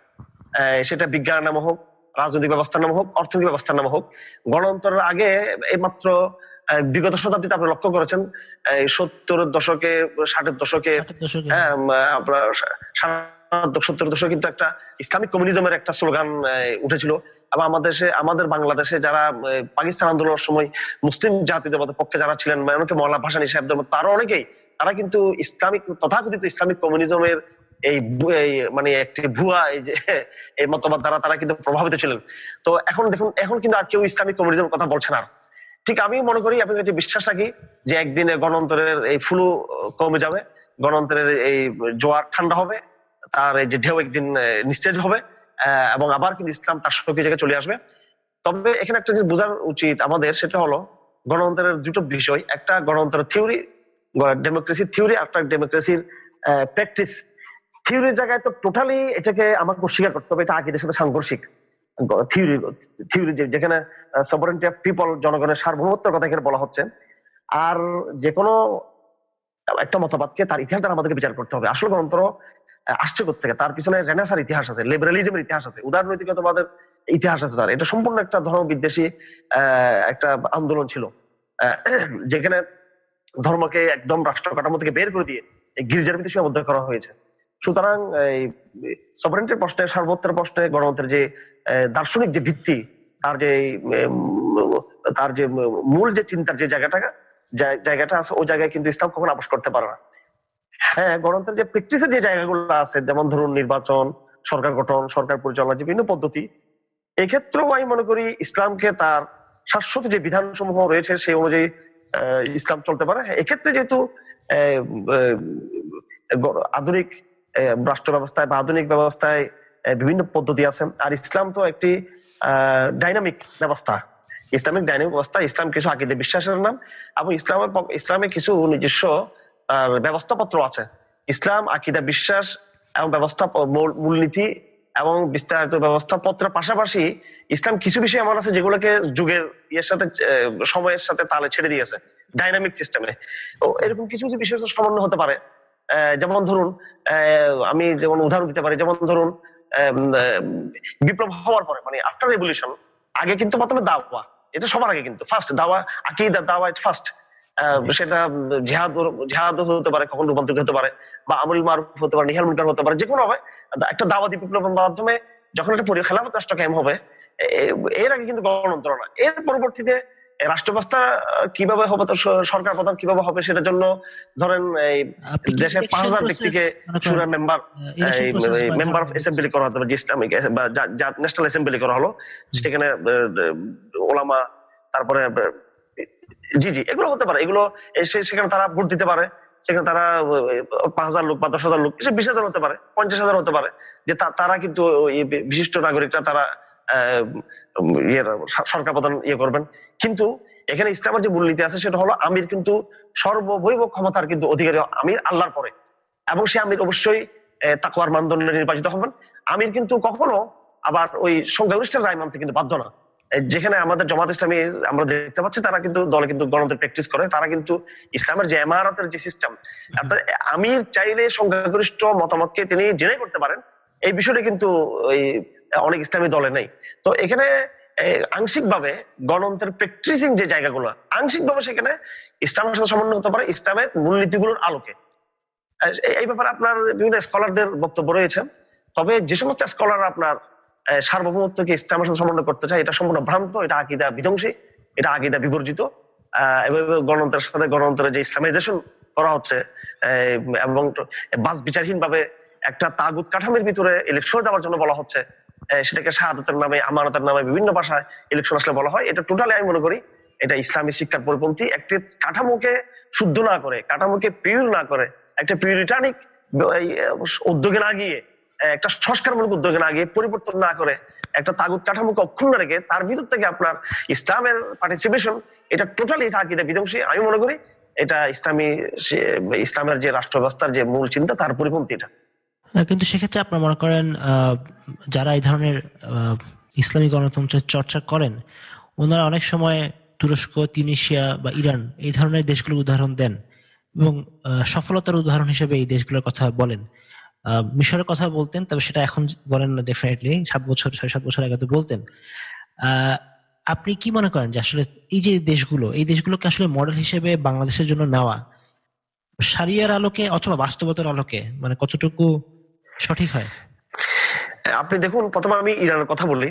S2: সেটা বিজ্ঞান নাম হোক রাজনৈতিক ব্যবস্থার নাম হোক অর্থনৈতিক ব্যবস্থার নাম হোক। গণতন্ত্রের আগে এইমাত্র বিগত শতাব্দীতে আপনি লক্ষ্য করেছেন সত্তর দশকে ষাটের দশকে হ্যাঁ, আপনার সত্তর দশকে কিন্তু একটা ইসলামিক কমিউনিজমের একটা স্লোগান উঠেছিল। এবং আমাদের দেশে আমাদের বাংলাদেশে যারা পাকিস্তান আন্দোলনের সময় মুসলিম জাতিদের পক্ষে যারা ছিলেন অনেকে মৌলা ভাসানি সাহেব তারা অনেকেই তারা কিন্তু ইসলামিক তথাকথিত ইসলামিক কমিউনিজমের এই মানে একটি ভুয়া এই যে এই মতবাদ দ্বারা তারা কিন্তু প্রভাবিত ছিলেন। তো এখন দেখুন এখন কিন্তু আর কেউ ইসলামিক কমিউনিজমের কথা বলছেন না ঠিক আমি মনে করি আপনি যে বিশ্বাস রাখি যে একদিনে গণতন্ত্রের এই ফ্লু কমে যাবে, গণতন্ত্রের এই জোয়ার ঠান্ডা হবে, তার এই যে ঢেউ একদিন নিস্তেজ হবে এবং আবার কিন্তু ইসলাম তার সঙ্গে জায়গায় চলে আসবে। তবে এখানে একটা জিনিস বোঝার উচিত আমাদের, সেটা হলো গণতন্ত্রের দুটো বিষয়, একটা গণতন্ত্রের থিওরি ডেমোক্রেসি থিওরি একটা ডেমোক্রেসির প্র্যাকটিস। থিওরির জায়গায় তো টোটালি এটাকে আমাকে অস্বীকার করতে হবে, এটা আগেদের সাথে সাংঘর্ষিক। থিওরি থিওরি যেখানে সভারেন্টি অফ পিপল জনগণের সার্বভৌমত্বের কথা এখানে বলা হচ্ছে। আর যে কোনো একটা মতবাদকে তার ইতিহাস দ্বারা আমাদেরকে বিচার করতে হবে। আসলে আসছে থেকে তার পিছনে রেনেসার ইতিহাস আছে লিবারালিজমের ইতিহাস আছে, উদারনৈতিকতাবাদের ইতিহাস আছে তার। এটা সম্পূর্ণ একটা ধর্ম বিদ্বেষী একটা আন্দোলন ছিল। যেখানে ধর্মকে একদম রাষ্ট্র কাঠামো থেকে বের করে দিয়ে গির্জার ভিতরে সীমাবদ্ধ করা হয়েছে। সুতরাং, এই সভারেন্টির প্রশ্নে, সার্বত্রের প্রশ্নে, গণতন্ত্রের যে দার্শনিক যে ভিত্তি, তার যে তার যে মূল যে চিন্তার যে জায়গাটা জায়গাটা আছে, ওই জায়গায় কিন্তু ইসলাম কখনো আপোষ করতে পারে না। হ্যাঁ গণতন্ত্রের যে প্র্যাকটিসের যে জায়গাগুলো আছে, যেমন ধরুন নির্বাচন, সরকার গঠন, সরকার পরিচালনা যে বিভিন্ন পদ্ধতি, এক্ষেত্রেও আমি মনে করি ইসলামকে তার শাশ্বত যে বিধান সমূহ রয়েছে, সেই অনুযায়ী ইসলাম চলতে পারে। এক্ষেত্রে যেহেতু আধুনিক রাষ্ট্র ব্যবস্থায় বা আধুনিক ব্যবস্থায় বিভিন্ন পদ্ধতি আছে। আর ইসলাম তো একটি ডাইনামিক ব্যবস্থা। ইসলামিক ডাইনামিক ব্যবস্থা, ইসলাম কিছু আকিদে বিশ্বাসের নাম এবং ইসলামের ইসলামে কিছু নিজস্ব ব্যবস্থাপত্র আছে। ইসলাম, আকিদা বিশ্বাস এবং ব্যবস্থা মূলনীতি এবং বিস্তারিত ব্যবস্থাপত্রের পাশাপাশি ইসলাম কিছু বিষয় এমন আছে যেগুলোকে যুগের ইয়ের সাথে সময়ের সাথে তালে ছেড়ে দিয়েছে। ডাইনামিক সিস্টেমে এরকম কিছু কিছু বিষয় সমন্বয় হতে পারে। যেমন ধরুন আমি যেমন উদাহরণ দিতে পারি যেমন ধরুন বিপ্লব হওয়ার পরে মানে আফটার রেভলিউশন আগে কিন্তু প্রথমে দাওয়া এটা সবার আগে কিন্তু ফার্স্ট দাওয়া আকিদা দাওয়া ফার্স্ট সেটা জেহাদ জেহাদ হতে পারে কখন রূপান্তরিত হতে পারে বা আমুল মারুফ হতে পারে নিহাল মুনকার হতে পারে যে কোনো হবে একটা দাওয়াতি বিপ্লবের মাধ্যমে যখন একটা খেলাফত রাষ্ট্র কায়েম হবে এর আগে কিন্তু গণতন্ত্র না এর পরবর্তীতে রাষ্ট্র ব্যবস্থা কীভাবে হবে সরকার প্রধান কীভাবে হবে সেটার জন্য ধরেন এই দেশের পাঁচ হাজার ব্যক্তিকে সুরা মেম্বার মেম্বার অফ অ্যাসেম্বলি করা হতে ইসলামিক বা ন্যাশনাল অ্যাসেম্বলি করা হলো সেখানে ওলামা তারপরে জি জি এগুলো হতে পারে এগুলো সেখানে তারা ভোট দিতে পারে সেখানে তারা পাঁচ হাজার লোক বা দশ হাজার লোক বিশ হাজার হতে পারে পঞ্চাশ হাজার হতে পারে যে তারা কিন্তু বিশিষ্ট নাগরিকরা তারা সরকার প্রধান ইয়ে করবেন। কিন্তু এখানে ইসলামের যে মূলনীতি আছে, সেটা হলো আমির কিন্তু সর্ববৈব ক্ষমতার কিন্তু অধিকারী, আমির আল্লাহর পরে। এবং সে আমির অবশ্যই তাকুয়ার মানদণ্ডে নির্বাচিত হবেন। আমির কিন্তু কখনো আবার ওই সংখ্যাগরিষ্ঠের রায় মানতে কিন্তু বাধ্য না। যেখানে আমাদের জমাত ইসলামী আমরা দেখতে পাচ্ছি, তারা কিন্তু দলে কিন্তু গণতন্ত্র প্র্যাকটিস করে। তারা কিন্তু ইসলামের যে এমারতের যে সিস্টেম আমির চাইলে সংখ্যাগরিষ্ঠ মতামতকে তিনি জেনে করতে পারেন। এই বিষয়টা কিন্তু ওই, অনেক ইসলামী দলে নেই। তো এখানে আংশিক ভাবে গণতন্ত্রের প্র্যাকটিসিং যে জায়গাগুলো আংশিক ভাবে সেখানে ইসলামের সাথে সমন্বয় হতে পারে ইসলামের মূলনীতিগুলোর আলোকে। এই ব্যাপারে আপনার বিভিন্ন স্কলারদের বক্তব্য রয়েছে। তবে যে সমস্ত স্কলার আপনার সার্বভৌমত্বকে ইসলামের সাথে সমন্বয় করতে চায়, এটা সম্পূর্ণ ভ্রান্ত, এটা আকিদা বিধ্বংসী, এটা আকিদা বিবর্জিত। এভাবে গণতন্ত্রের সাথে গণতন্ত্রের যে ইসলামাইজেশন করা হচ্ছে এবং বাস বিচারহীন ভাবে একটা তাগুত কাঠামের ভিতরে ইলেকশন দেওয়ার জন্য বলা হচ্ছে সেটাকে শাহাদতের নামে, আমানতের নামে বিভিন্ন ভাষায় ইলেকশন আসলে বলা হয়। এটা টোটালি আমি মনে করি, এটা ইসলামী শিক্ষার পরিপন্থী একটি কাঠামোকে শুদ্ধ না করে, কাঠামোকে পিউর না করে, একটা পিউরিটানিক উদ্যোগে না গিয়ে একটা সংস্কারমূলক উদ্যোগে না গিয়ে পরিবর্তন না করে, একটা তাগুত কাঠামোকে অক্ষুণ্ণ রেখে তার ভিতর থেকে আপনার ইসলামের পার্টিসিপেশন এটা টোটালি আকিদা বিধ্বংসী। আমি মনে করি, এটা ইসলামী ইসলামের যে রাষ্ট্র ব্যবস্থার যে মূল চিন্তা, তার পরিপন্থী এটা।
S1: কিন্তু সেক্ষেত্রে আপনার মনে করেন যারা এই ধরনের ইসলামী গণতন্ত্রের চর্চা করেন, ওনারা অনেক সময় তুরস্ক, তিউনিশিয়া বা ইরান এই ধরনের দেশগুলোর উদাহরণ দেন এবং সফলতার উদাহরণ হিসেবে এই দেশগুলোর কথা বলেন। মিশরের কথা বলতেন, তবে সেটা এখন বলেন না ডেফিনেটলি সাত বছর, ছয় সাত বছর আগে তো বলতেন। আপনি কি মনে করেন যে আসলে এই যে দেশগুলো, এই দেশগুলোকে আসলে মডেল হিসেবে বাংলাদেশের জন্য নেওয়া, সারিয়ার আলোকে অথবা বাস্তবতার আলোকে মানে কতটুকু সঠিক হয়?
S2: আপনি দেখুন, প্রথমে আমি ইরানের কথা বলি।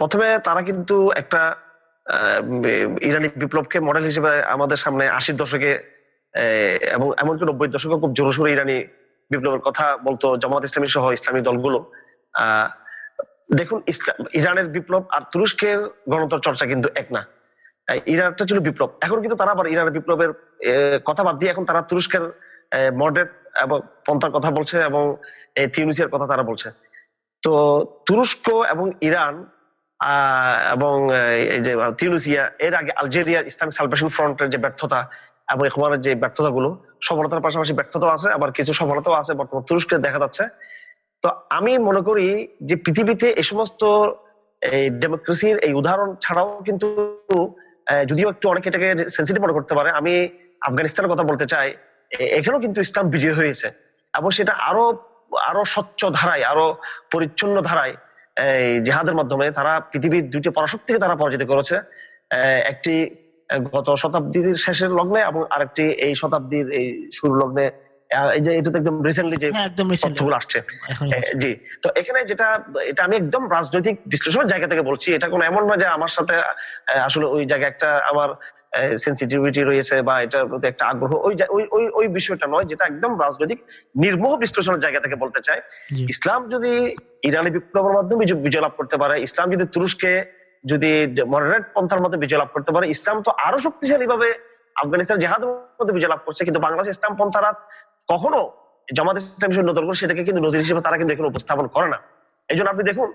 S2: প্রথমে তারা কিন্তু একটা ইরানি বিপ্লবকে মডেল হিসেবে আমাদের সামনে আশির দশকে এবং এমনকি নব্বই দশকে খুব জোর সোরে ইরানি বিপ্লবের কথা বলতো জামাত ইসলামী সহ ইসলামী দলগুলো। দেখুন ইরানের বিপ্লব আর তুরস্কের গণতন্ত্র চর্চা কিন্তু এক না। ইরানটা ছিল বিপ্লব। এখন কিন্তু তারা আবার ইরানের বিপ্লবের কথা বাদ দিয়ে এখন তারা তুরস্কের মডেল এবং পন্থার কথা বলছে এবং তিউনিসিয়ার কথা তারা বলছে। তো তুরস্ক এবং ইরান এবং এই যে তিউনিসিয়া, এর আগে আলজেরিয়ার ইসলামিক সালভেশন ফ্রন্টের যে ব্যর্থতা এবং এখনের যে ব্যর্থতা গুলো সফলতার পাশাপাশি ব্যর্থতাও আছে, আবার কিছু সফলতাও আছে বর্তমান তুরস্কে দেখা যাচ্ছে। তো আমি মনে করি যে পৃথিবীতে এই সমস্ত এই ডেমোক্রেসির এই উদাহরণ ছাড়াও কিন্তু যদিও একটু অনেকে এটাকে সেন্সিটিভ মনে করতে পারে, আমি আফগানিস্তানের কথা বলতে চাই। এখানেও কিন্তু ইসলাম বিজয় হয়েছে। এবং সেটা আরও আরও স্বচ্ছ ধারায় আরও পরিচ্ছন্ন ধারায় এই জেহাদের মাধ্যমে তারা পৃথিবীর দুইটি পরাশক্তিকে তারা পরাজিত করেছে। একটি গত শতাব্দীর শেষের লগ্নে এবং আরেকটি এই শতাব্দীর এই শুরু লগ্নে এই যে এটা একদম রিসেন্টলি যে হ্যাঁ, তথ্যগুলো আসছে। জি তো এখানে যেটা এটা আমি একদম রাজনৈতিক বিশ্লেষণের জায়গা থেকে বলছি। এটা কোনো এমন নয় যে আমার সাথে আসলে ওই জায়গায় একটা আমার সেন্সিটিভিটি রয়েছে বা এটার প্রতি একটা আগ্রহ ওই ওই ওই বিষয়টা নয় যেটা একদম রাজনৈতিক নির্মোহ বিশ্লেষণের জায়গা থেকে বলতে চাই ইসলাম যদি ইরানি বিপ্লবের মাধ্যমে বিজয় লাভ করতে পারে ইসলাম যদি তুরস্কে যদি মডারেট পন্থার মধ্যে বিজয় লাভ করতে পারে ইসলাম তো আরও শক্তিশালী ভাবে আফগানিস্তান জেহাদের মধ্যে বিজয় লাভ করছে কিন্তু বাংলাদেশ ইসলাম পন্থারা কখনো জামাত ইসলাম হিসেবে নজর করে সেটাকে কিন্তু নজির হিসেবে তারা কিন্তু এখানে উপস্থাপন করে না। এই জন্য আপনি দেখুন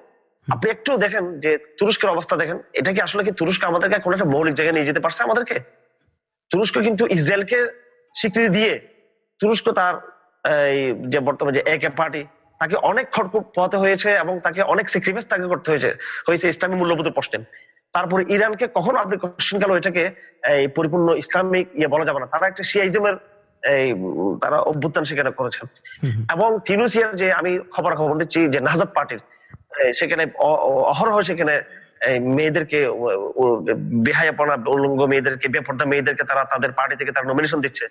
S2: আপনি একটু দেখেন যে তুরস্কের অবস্থা দেখেন। এটা কি আসলে কি তুরস্ক আমাদেরকে কোন একটা মৌলিক জায়গায় নিয়ে যেতে পারছে আমাদেরকে? তুরস্ক কিন্তু ইসরায়েলকে স্বীকৃতি দিয়ে তুরস্ক তার এই যে বর্তমানে যে একে পার্টি তাকে অনেক খড়কুট পোহাতে হয়েছে এবং তাকে অনেক স্যাক্রিফাইস তাকে করতে হয়েছে হয়েছে ইসলামী মূল্যবোধের প্রশ্নে। তারপরে ইরানকে কখনো আপনি কোশ্চেন গেল এটাকে এই পরিপূর্ণ ইসলামিক ইয়ে বলা যাবে না। তারা একটা শিয়াইজমের এই তারা অভ্যুত্থান সেখানে করেছেন এবং তিনুসিয়ার যে আমি খবর খবর নিচ্ছি যে নাজাব পার্টির সেখানে অহরহ সেখানে মেয়েদেরকে বেহায়াপনা, উলঙ্গ মেয়েদেরকে, বেপর্দা মেয়েদেরকে তারা তাদের পার্টি থেকে তারা নমিনেশন দিচ্ছে।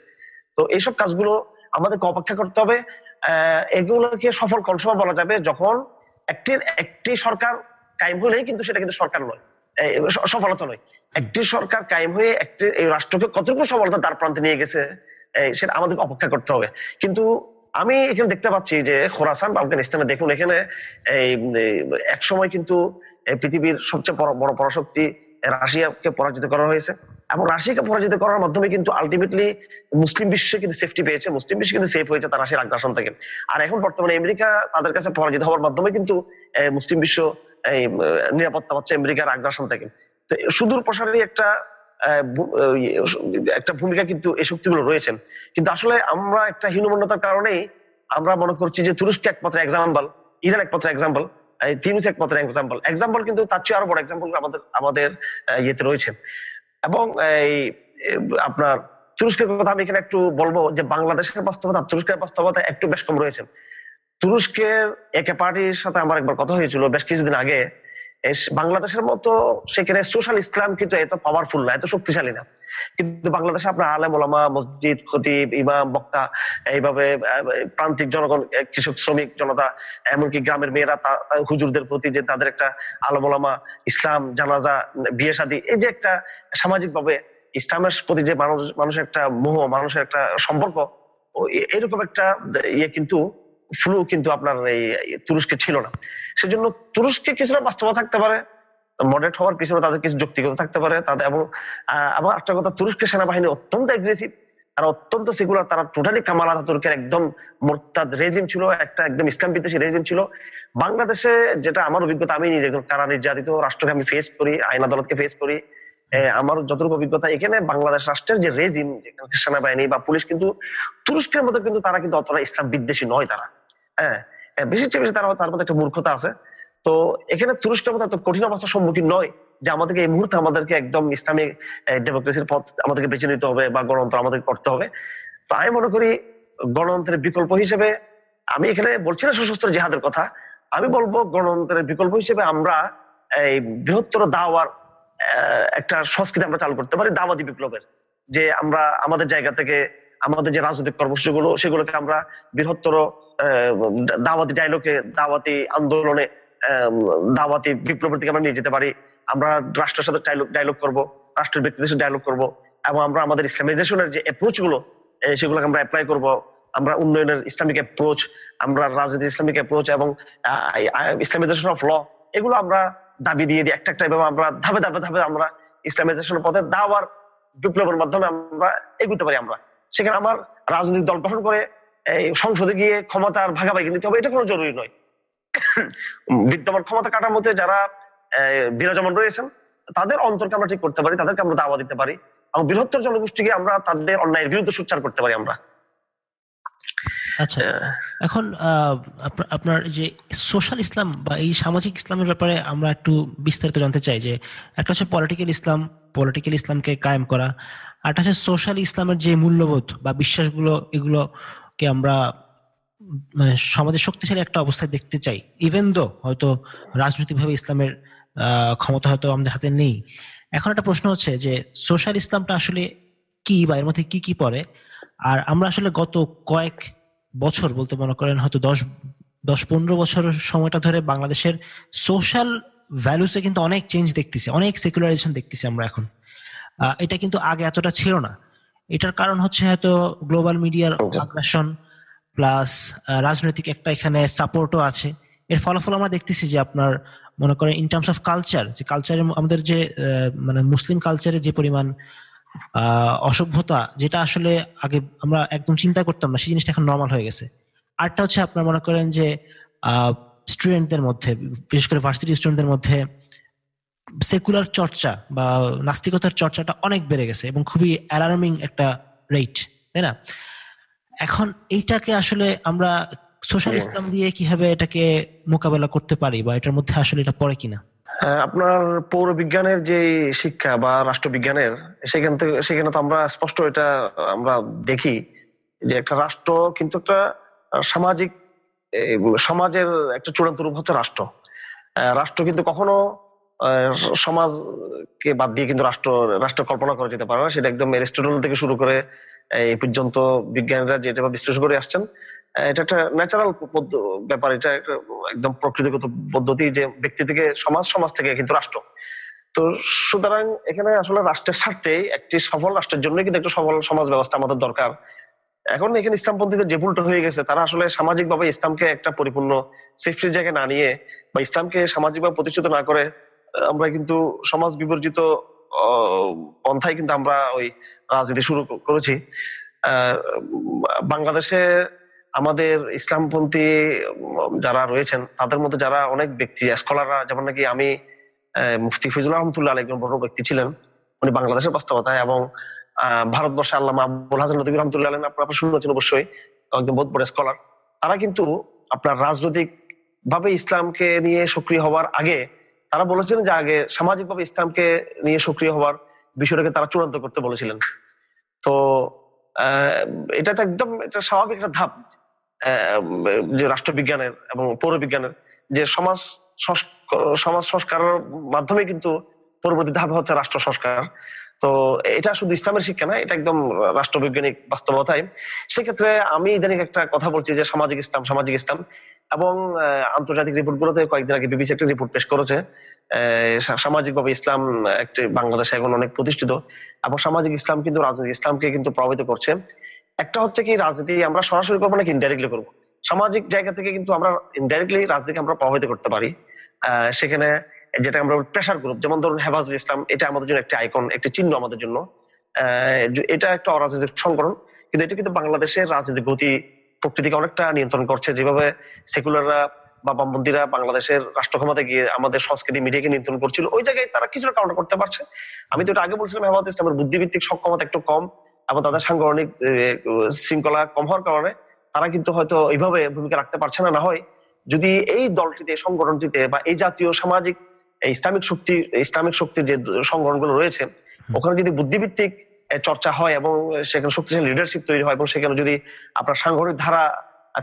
S2: তো এইসব কাজগুলো আমাদেরকে অপেক্ষা করতে হবে। এগুলোকে সফল কনসমা বলা যাবে যখন একটি একটি সরকার কায়েম হলেই কিন্তু সেটা কিন্তু সরকার নয়। সফলতা নয়। একটি সরকার কায়েম হয়ে একটি রাষ্ট্রকে কতটুকু সফলতা তার প্রান্তে নিয়ে গেছে সেটা আমাদেরকে অপেক্ষা করতে হবে। কিন্তু আমি এখানে দেখতে পাচ্ছি যে খোরাসান আফগানিস্তানে দেখুন এখানে এই এক সময় কিন্তু পৃথিবীর সবচেয়ে বড় পরাশক্তি রাশিয়াকে পরাজিত করা হয়েছে। এবং রাশিয়াকে পরাজিত করার মাধ্যমে কিন্তু আলটিমেটলি মুসলিম বিশ্ব কিন্তু সেফটি পেয়েছে। মুসলিম বিশ্ব কিন্তু সেফ হয়েছে তার রাশিয়ার আগ্রাসন থেকে। আর এখন বর্তমানে আমেরিকা তাদের কাছে পরাজিত হওয়ার মাধ্যমে কিন্তু মুসলিম বিশ্ব এই নিরাপত্তা পাচ্ছে আমেরিকার আগ্রাসন থেকে। তো সুদূর প্রসারী একটা একটা ভূমিকা কিন্তু এই শক্তিগুলো রয়েছেন। কিন্তু আসলে আমরা একটা হীনমন্যতার কারণেই আমরা মনে করছি যে তুরস্ক একমাত্র এক্সাম্পল ইরান একমাত্র এক্সাম্পল একমাত্র এক্সাম্পল এক্সাম্পল কিন্তু তার চেয়ে আরও বড় এক্সাম্পল আমাদের আমাদের ইয়েতে রয়েছে। এবং এই আপনার তুরস্কের কথা আমি এখানে একটু বলব যে বাংলাদেশের বাস্তবতা, তুরস্কের বাস্তবতা একটু বেশ কম রয়েছে। তুরস্কের একে পার্টির সাথে আমার একবার কথা হয়েছিল বেশ কিছুদিন আগে। বাংলাদেশের মতো সেখানে সোশ্যাল ইসলাম কিন্তু এত পাওয়ারফুল না, এত শক্তিশালী না। কিন্তু বাংলাদেশে আপনার আলেম, ওলামা, মসজিদ, খতিব, ইমাম, বক্তা, এইভাবে প্রান্তিক জনগণ কৃষক, শ্রমিক, জনতা, এমনকি গ্রামের মেয়েরা হুজুরদের প্রতি যে তাদের একটা আলম, ওলামা ইসলাম, জানাজা, বিয়ে শাদী, এই যে একটা সামাজিক ভাবে ইসলামের প্রতি যে মানুষ, মানুষের একটা মোহ, মানুষের একটা সম্পর্ক এরকম একটা ইয়ে কিন্তু ফ্লু কিন্তু আপনার এই তুরস্কে ছিল না। সেজন্য তুরস্কে কিছুটা বাস্তবতা থাকতে পারে মডারেট হওয়ার পিছনে তাদের কিছু যুক্তিগত থাকতে পারে, তাদের এবং আবার একটা কথা তুরস্কের সেনাবাহিনী অত্যন্ত এগ্রেসিভ তারা অত্যন্ত সিকুলার তারা টোটালি কামাল আতাতুর্কের একদম মোরতাদ রেজিম ছিল, একটা একদম ইসলাম বিদ্বেষী রেজিম ছিল। বাংলাদেশে যেটা আমার অভিজ্ঞতা, আমি নিজে কারা নির্যাতিত রাষ্ট্রকে আমি ফেস করি, আইন আদালতকে ফেস করি আমার যতটুকু অভিজ্ঞতা, এখানে বাংলাদেশ রাষ্ট্রের যে রেজিম সেনাবাহিনী বা পুলিশ কিন্তু তুরস্কের মধ্যে কিন্তু তারা কিন্তু অতটা ইসলাম বিদ্বেষী নয় তারা। হ্যাঁ বেশি চেয়ে বেশি তারা তার মধ্যে একটা মূর্খতা আছে। তো এখানে তুরস্কের মতো এত কঠিন অবস্থার সম্মুখীন নয় যে আমাদেরকে এই মুহূর্তে আমাদেরকে একদম ইসলামিক ডেমোক্রেসির পথ আমাদেরকে বেছে নিতে হবে বা গণতন্ত্র আমাদের করতে হবে। তো আমি মনে করি গণতন্ত্রের বিকল্প হিসেবে আমি এখানে বলছি না সশস্ত্র জেহাদের কথা। আমি বলব গণতন্ত্রের বিকল্প হিসেবে আমরা এই বৃহত্তর দাওয়ার একটা সংস্কৃতি আমরা চালু করতে পারি দাওয়াতি বিপ্লবের। যে আমরা আমাদের জায়গা থেকে আমাদের যে রাজনৈতিক কর্মসূচিগুলো, সেগুলোকে আমরা বৃহত্তর দাওয়াতি ডায়লগে দাওয়াতি আন্দোলনে দাওয়াতি বিপ্লবের দিকে আমরা নিয়ে যেতে পারি। আমরা রাষ্ট্রের সাথে ডায়লগ করব, রাষ্ট্রের ব্যক্তিদের সাথে ডায়লগ করব এবং আমরা আমাদের ইসলামাইজেশনের যে অ্যাপ্রোচগুলো সেগুলোকে আমরা অ্যাপ্লাই করব। আমরা উন্নয়নের ইসলামিক অ্যাপ্রোচ আমরা রাজনীতি ইসলামিক অ্যাপ্রোচ এবং ইসলামাইজেশন অফ ল, এগুলো আমরা দাবি দিয়ে দিই, একটা একটা এভাবে আমরা ধাপে ধাপে ধাপে আমরা ইসলামাইজেশনের পথে দাওয়ার বিপ্লবের মাধ্যমে আমরা এগুতে পারি আমরা। সেখানে আমার রাজনৈতিক দল গঠন করে, এই সংসদে গিয়ে ক্ষমতার ভাগাভাগি নিতে হবে, এটা কোনো জরুরি নয়। বিদ্যমান ক্ষমতা মধ্যে যারা বিরাজমান রয়েছেন, তাদের অন্তরকে আমরা ঠিক করতে পারি, তাদেরকে আমরা দাওয়া দিতে পারি এবং বৃহত্তর জনগোষ্ঠীকে আমরা তাদের অন্যায়ের বিরুদ্ধে সোচ্চার করতে পারি আমরা।
S1: আচ্ছা। এখন আপনার যে সোশ্যাল ইসলাম বা এই সামাজিক ইসলামের ব্যাপারে আমরা একটু বিস্তারিত জানতে চাই যে একটা হচ্ছে পলিটিক্যাল ইসলাম পলিটিক্যাল ইসলামকে কায়েম করা আর একটা হচ্ছে সোশ্যাল ইসলামের যে মূল্যবোধ বা বিশ্বাসগুলো এগুলোকে আমরা মানে সমাজে শক্তিশালী একটা অবস্থায় দেখতে চাই। ইভেন দো হয়তো রাজনৈতিকভাবে ইসলামের ক্ষমতা হয়তো আমাদের হাতে নেই। এখন একটা প্রশ্ন হচ্ছে যে সোশ্যাল ইসলামটা আসলে কি বা এর মধ্যে কি কি পড়ে? আর আমরা আসলে গত কয়েক বছর বলতে মনে করেন হয়তো দশ দশ পনেরো বছর সময়টা ধরে বাংলাদেশের সোশ্যাল ভ্যালুসে কিন্তু অনেক চেঞ্জ দেখতেছি অনেক সেকুলারাইজেশন দেখতেছি আমরা এখন। এটা কিন্তু আগে এতটা ছিল না। এটার কারণ হচ্ছে হয়তো গ্লোবাল মিডিয়ার আগ্রাসন প্লাস রাজনৈতিক একটা এখানে সাপোর্টও আছে। এর ফলাফল আমরা দেখতেছি যে আপনার মনে করেন ইন টার্মস অফ কালচার যে কালচারের আমাদের যে মানে মুসলিম কালচারে যে পরিমাণ অসভ্যতা যেটা আসলে আগে আমরা একদম চিন্তা করতাম না সেই জিনিসটা এখন নর্মাল হয়ে গেছে। আরটা হচ্ছে আপনার মনে করেন যে স্টুডেন্টদের মধ্যে বিশেষ করে ভার্সিটি স্টুডেন্টদের মধ্যে সেকুলার চর্চা বা নাস্তিকতার চর্চাটা অনেক বেড়ে গেছে এবং খুবই অ্যালার্মিং একটা রেট তাই না? এখন এইটাকে আসলে আমরা সোশ্যাল ইসলাম দিয়ে কীভাবে এটাকে মোকাবেলা করতে পারি বা এটার মধ্যে আসলে এটা পড়ে কিনা?
S2: আপনার পৌর বিজ্ঞানের যে শিক্ষা বা রাষ্ট্রবিজ্ঞানের, সেখান থেকে, সেখানে তো আমরা স্পষ্ট এটা আমরা দেখি যে একটা রাষ্ট্র কিন্তু একটা সামাজিক সমাজের একটা চূড়ান্ত রূপ হচ্ছে রাষ্ট্র। রাষ্ট্র কিন্তু কখনো সমাজকে বাদ দিয়ে কিন্তু রাষ্ট্র রাষ্ট্র কল্পনা করা যেতে পারে না। সেটা একদম এরিস্টটল থেকে শুরু করে এই পর্যন্ত বিজ্ঞানীরা যেটা বিশ্লেষণ করে আসছেন এটা একটা ন্যাচারাল ব্যাপার, এটা একদম প্রকৃতিগত পদ্ধতি যে ব্যক্তি থেকে সমাজ সমাজ থেকে, কিন্তু রাষ্ট্র। তো সুতরাং এখানে আসলে রাষ্ট্রের স্বার্থে একটি সফল রাষ্ট্রের জন্য কিন্তু একটা সফল সমাজ ব্যবস্থা আমাদের দরকার। এখন এখানে ইসলামপন্থীদের যে ভুলটা হয়ে গেছে, তারা আসলে সামাজিকভাবে ইসলামকে একটা পরিপূর্ণ সেফটির জায়গায় না নিয়ে বা ইসলামকে সামাজিকভাবে প্রতিষ্ঠিত না করে আমরা কিন্তু সমাজ বিবর্জিত পন্থায় কিন্তু আমরা ওই রাজনীতি শুরু করেছি। বাংলাদেশে আমাদের ইসলামপন্থী যারা রয়েছেন, তাদের মধ্যে যারা অনেক ব্যক্তি স্কলাররা যেমন নাকি আমি মুফতি ফিজুল রহমতুল্লাহ একজন বড় ব্যক্তি ছিলেন, উনি বাংলাদেশের বাস্তবতায় এবং ভারতবর্ষে আল্লাহ আবুল হাসান নদী রহমতুল্লাহ আলম আপনার শুনেছেন অবশ্যই, একজন বহুত বড় স্কলার তারা কিন্তু আপনার রাজনৈতিক ভাবে ইসলামকে নিয়ে সক্রিয় হওয়ার আগে, তারা বলেছিলেন যে আগে সামাজিকভাবে ইসলামকে নিয়ে সক্রিয় হওয়ার বিষয়টাকে তারা চূড়ান্ত করতে বলেছিলেন। তো এটা তো একদম, এটা স্বাভাবিক একটা ধাপ। যে রাষ্ট্রবিজ্ঞানের এবং পৌরবিজ্ঞানের যে সমাজ সমাজ সংস্কারের মাধ্যমে কিন্তু পরবর্তী ধাপ হচ্ছে রাষ্ট্র সংস্কার। তো এটা শুধু ইসলামের শিক্ষা না, এটা একদম রাষ্ট্রবৈজ্ঞানিক বাস্তবতায়। সেক্ষেত্রে আমি ইদানিং একটা কথা বলছি যে সামাজিক ইসলাম সামাজিক ইসলাম এবং আন্তর্জাতিক রিপোর্ট গুলোতে কয়েকদিন আগে বিবিসি একটা রিপোর্ট পেশ করেছে। সামাজিক ভাবে ইসলাম একটি বাংলাদেশে এখন অনেক প্রতিষ্ঠিত এবং সামাজিক ইসলাম কিন্তু রাজনৈতিক ইসলামকে কিন্তু প্রভাবিত করছে। একটা হচ্ছে কি রাজনীতি আমরা সরাসরি করব নাকি ইনডাইরেক্টলি করব? সামাজিক জায়গা থেকে কিন্তু আমরা ইনডাইরেক্টলি রাজনীতিকে আমরা প্রভাবিত করতে পারি। সেখানে যেটা আমরা প্রেশার গ্রুপ যেমন ধরুন হেফাজুল ইসলাম, এটা আমাদের জন্য একটি আইকন একটি চিহ্ন আমাদের জন্য। এটা একটা অরাজনৈতিক সংগঠন, কিন্তু এটা কিন্তু বাংলাদেশের রাজনৈতিক গতি প্রকৃতিকে অনেকটা নিয়ন্ত্রণ করছে। যেভাবে সেকুলাররা বা বামবন্দিরা বাংলাদেশের রাষ্ট্র ক্ষমতা গিয়ে আমাদের সংস্কৃতি, মিডিয়াকে নিয়ন্ত্রণ করছিল, ওই জায়গায় তারা কিছুটা কাউন্টার করতে পারছে। আমি তো এটা আগে বলছিলাম হেফাজত ইসলামের বুদ্ধিভিত্তিক সক্ষমতা একটু কম। এবং তাদের সাংগঠনিক শৃঙ্খলা কম হওয়ার কারণে তারা কিন্তু হয়তো এইভাবে ভূমিকা রাখতে পারছে না। না হয় যদি এই দলটিতে সংগঠনটিতে বা এই জাতীয় সামাজিক ইসলামিক শক্তি ইসলামিক শক্তির যে সংগঠনগুলো রয়েছে ওখানে যদি বুদ্ধিভিত্তিক চর্চা হয় এবং সেখানে শক্তিশালী লিডারশিপ তৈরি হয় এবং সেখানে যদি আপনার সাংগঠনিক ধারা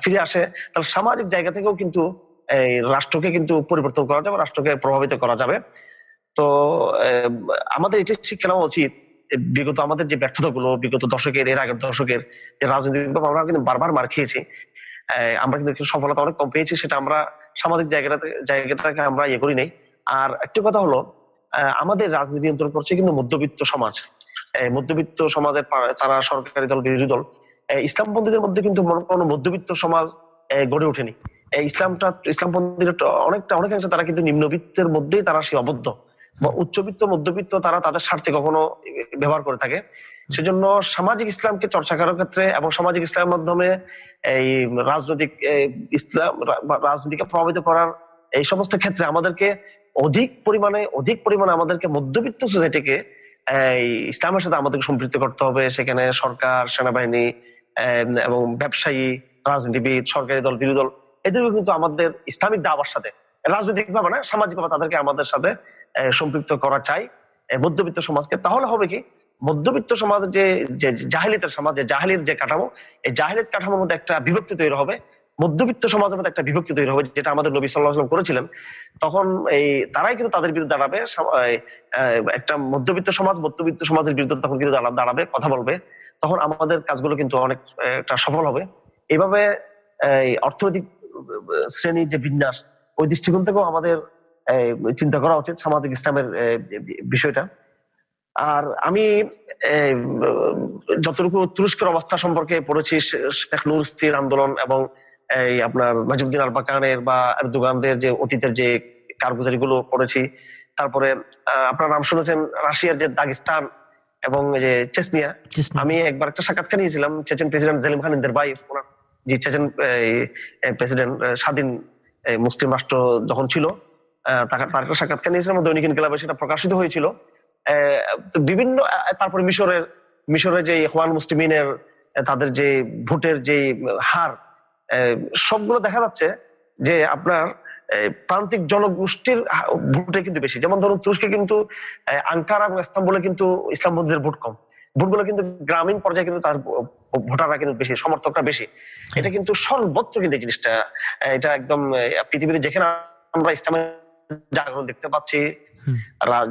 S2: ফিরে আসে তাহলে সামাজিক জায়গা থেকেও কিন্তু এই রাষ্ট্রকে কিন্তু পরিবর্তন করা যাবে রাষ্ট্রকে প্রভাবিত করা যাবে। তো আমাদের এটা শিক্ষা নেওয়া উচিত বিগত আমাদের যে ব্যর্থতা গুলো বিগত দশকের, এর আগের দশকের যে রাজনৈতিক আমরা কিন্তু বারবার মার খেয়েছি। আমরা কিন্তু সফলতা অনেক কম পেয়েছি, সেটা আমরা সামাজিক জায়গাটাতে, জায়গাটাকে আমরা ইয়ে করি নাই। আর একটি কথা হলো আমাদের রাজনীতি নিয়ন্ত্রণ করছে কিন্তু মধ্যবিত্ত সমাজ। মধ্যবিত্ত সমাজের তারা সরকারি দল, বিরোধী দল ইসলামপন্থীদের মধ্যে কিন্তু কোনো মধ্যবিত্ত সমাজ গড়ে ওঠেনি। ইসলামটা, ইসলামপন্থীরা অনেকটা, অনেকাংশে তারা কিন্তু নিম্নবিত্তের মধ্যেই তারা সীমাবদ্ধ বা উচ্চবিত্ত, মধ্যবিত্ত তারা তাদের স্বার্থে কখনো ব্যবহার করে থাকে। সেজন্য সামাজিক ইসলামকে চর্চা করার ক্ষেত্রে এবং সামাজিক ইসলামের মাধ্যমে এই রাজনৈতিক ইসলাম রাজনীতিকে প্রভাবিত করার এই সমস্ত ক্ষেত্রে আমাদেরকে অধিক পরিমাণে অধিক পরিমাণে আমাদেরকে মধ্যবিত্ত সোসাইটিকে ইসলামের সাথে আমাদেরকে সম্পৃক্ত করতে হবে। সেখানে সরকার, সেনাবাহিনী এবং ব্যবসায়ী, রাজনীতিবিদ, সরকারি দল, বিরোধী দল এদেরকে কিন্তু আমাদের ইসলামিক দাবার সাথে রাজনৈতিক ভাবে না, সামাজিক ভাবে তাদেরকে আমাদের সাথে সম্পৃক্ত করা চাই মধ্যবিত্ত সমাজকে। তাহলে হবে কি? মধ্যবিত্ত সমাজের যে জাহিলিতের সমাজ, যে জাহিলির যে কাঠামো, এই জাহিলিত কাঠামোর মধ্যে একটা বিভক্তি তৈরি হবে। মধ্যবিত্ত সমাজের মধ্যে একটা বিভক্তি তৈরি হবে, যেটা আমাদের নবী সাল্লাহ করেছিলেন। তখন এই, তারাই কিন্তু তাদের বিরুদ্ধে দাঁড়াবে একটা মধ্যবিত্ত সমাজ, মধ্যবিত্ত সমাজের বিরুদ্ধে তখন কিন্তু দাঁড়াবে, কথা বলবে। তখন আমাদের কাজগুলো কিন্তু অনেক, একটা সফল হবে। এইভাবে অর্থনৈতিক শ্রেণির যে বিন্যাস ওই দৃষ্টিকোণ থেকেও আমাদের চিন্তা করা উচিত সামাজিক ইসলামের বিষয়টা। আর আমি যতটুকু তুরস্কের অবস্থা সম্পর্কে পড়েছি শেখ নুরস্তির আন্দোলন এবং এই আপনার নাজিবুদ্দিন আল বাকানের বা দোকানদের যে অতীতের যে কারগুজারি গুলো পড়েছি তারপরে আপনার নাম শুনেছেন রাশিয়ার যে দাগিস্তান এবং যে চেসনিয়া। আমি একবার একটা সাক্ষাৎকার নিয়েছিলাম চেচেন প্রেসিডেন্ট জেলিম খান ইন্দের ভাই যে চেচেন প্রেসিডেন্ট স্বাধীন মুসলিম রাষ্ট্র যখন ছিল তার একটা সাক্ষাৎকার নিয়েছিলাম, দৈনিক ইনকিলাবে সেটা প্রকাশিত হয়েছিল। বিভিন্ন তারপরে মিশরের মিশরে যে হওয়ান মুসলিমিনের তাদের যে ভোটের যে হার সবগুলো দেখা যাচ্ছে যে আপনার প্রান্তিক জনগোষ্ঠীর ভোটে কিন্তু বেশি। যেমন ধরুন তুরস্কে কিন্তু আঙ্কারা এবং ইস্তাম্বুলে কিন্তু ইসলাম ইসলামপন্থীদের ভোট কম। ভোটগুলো কিন্তু গ্রামীণ পর্যায়ে কিন্তু তার ভোটাররা কিন্তু বেশি সমর্থকরা বেশি। এটা কিন্তু সর্বত্র কিন্তু জিনিসটা এটা একদম পৃথিবীতে যেখানে আমরা ইসলামের জাগরণ দেখতে পাচ্ছি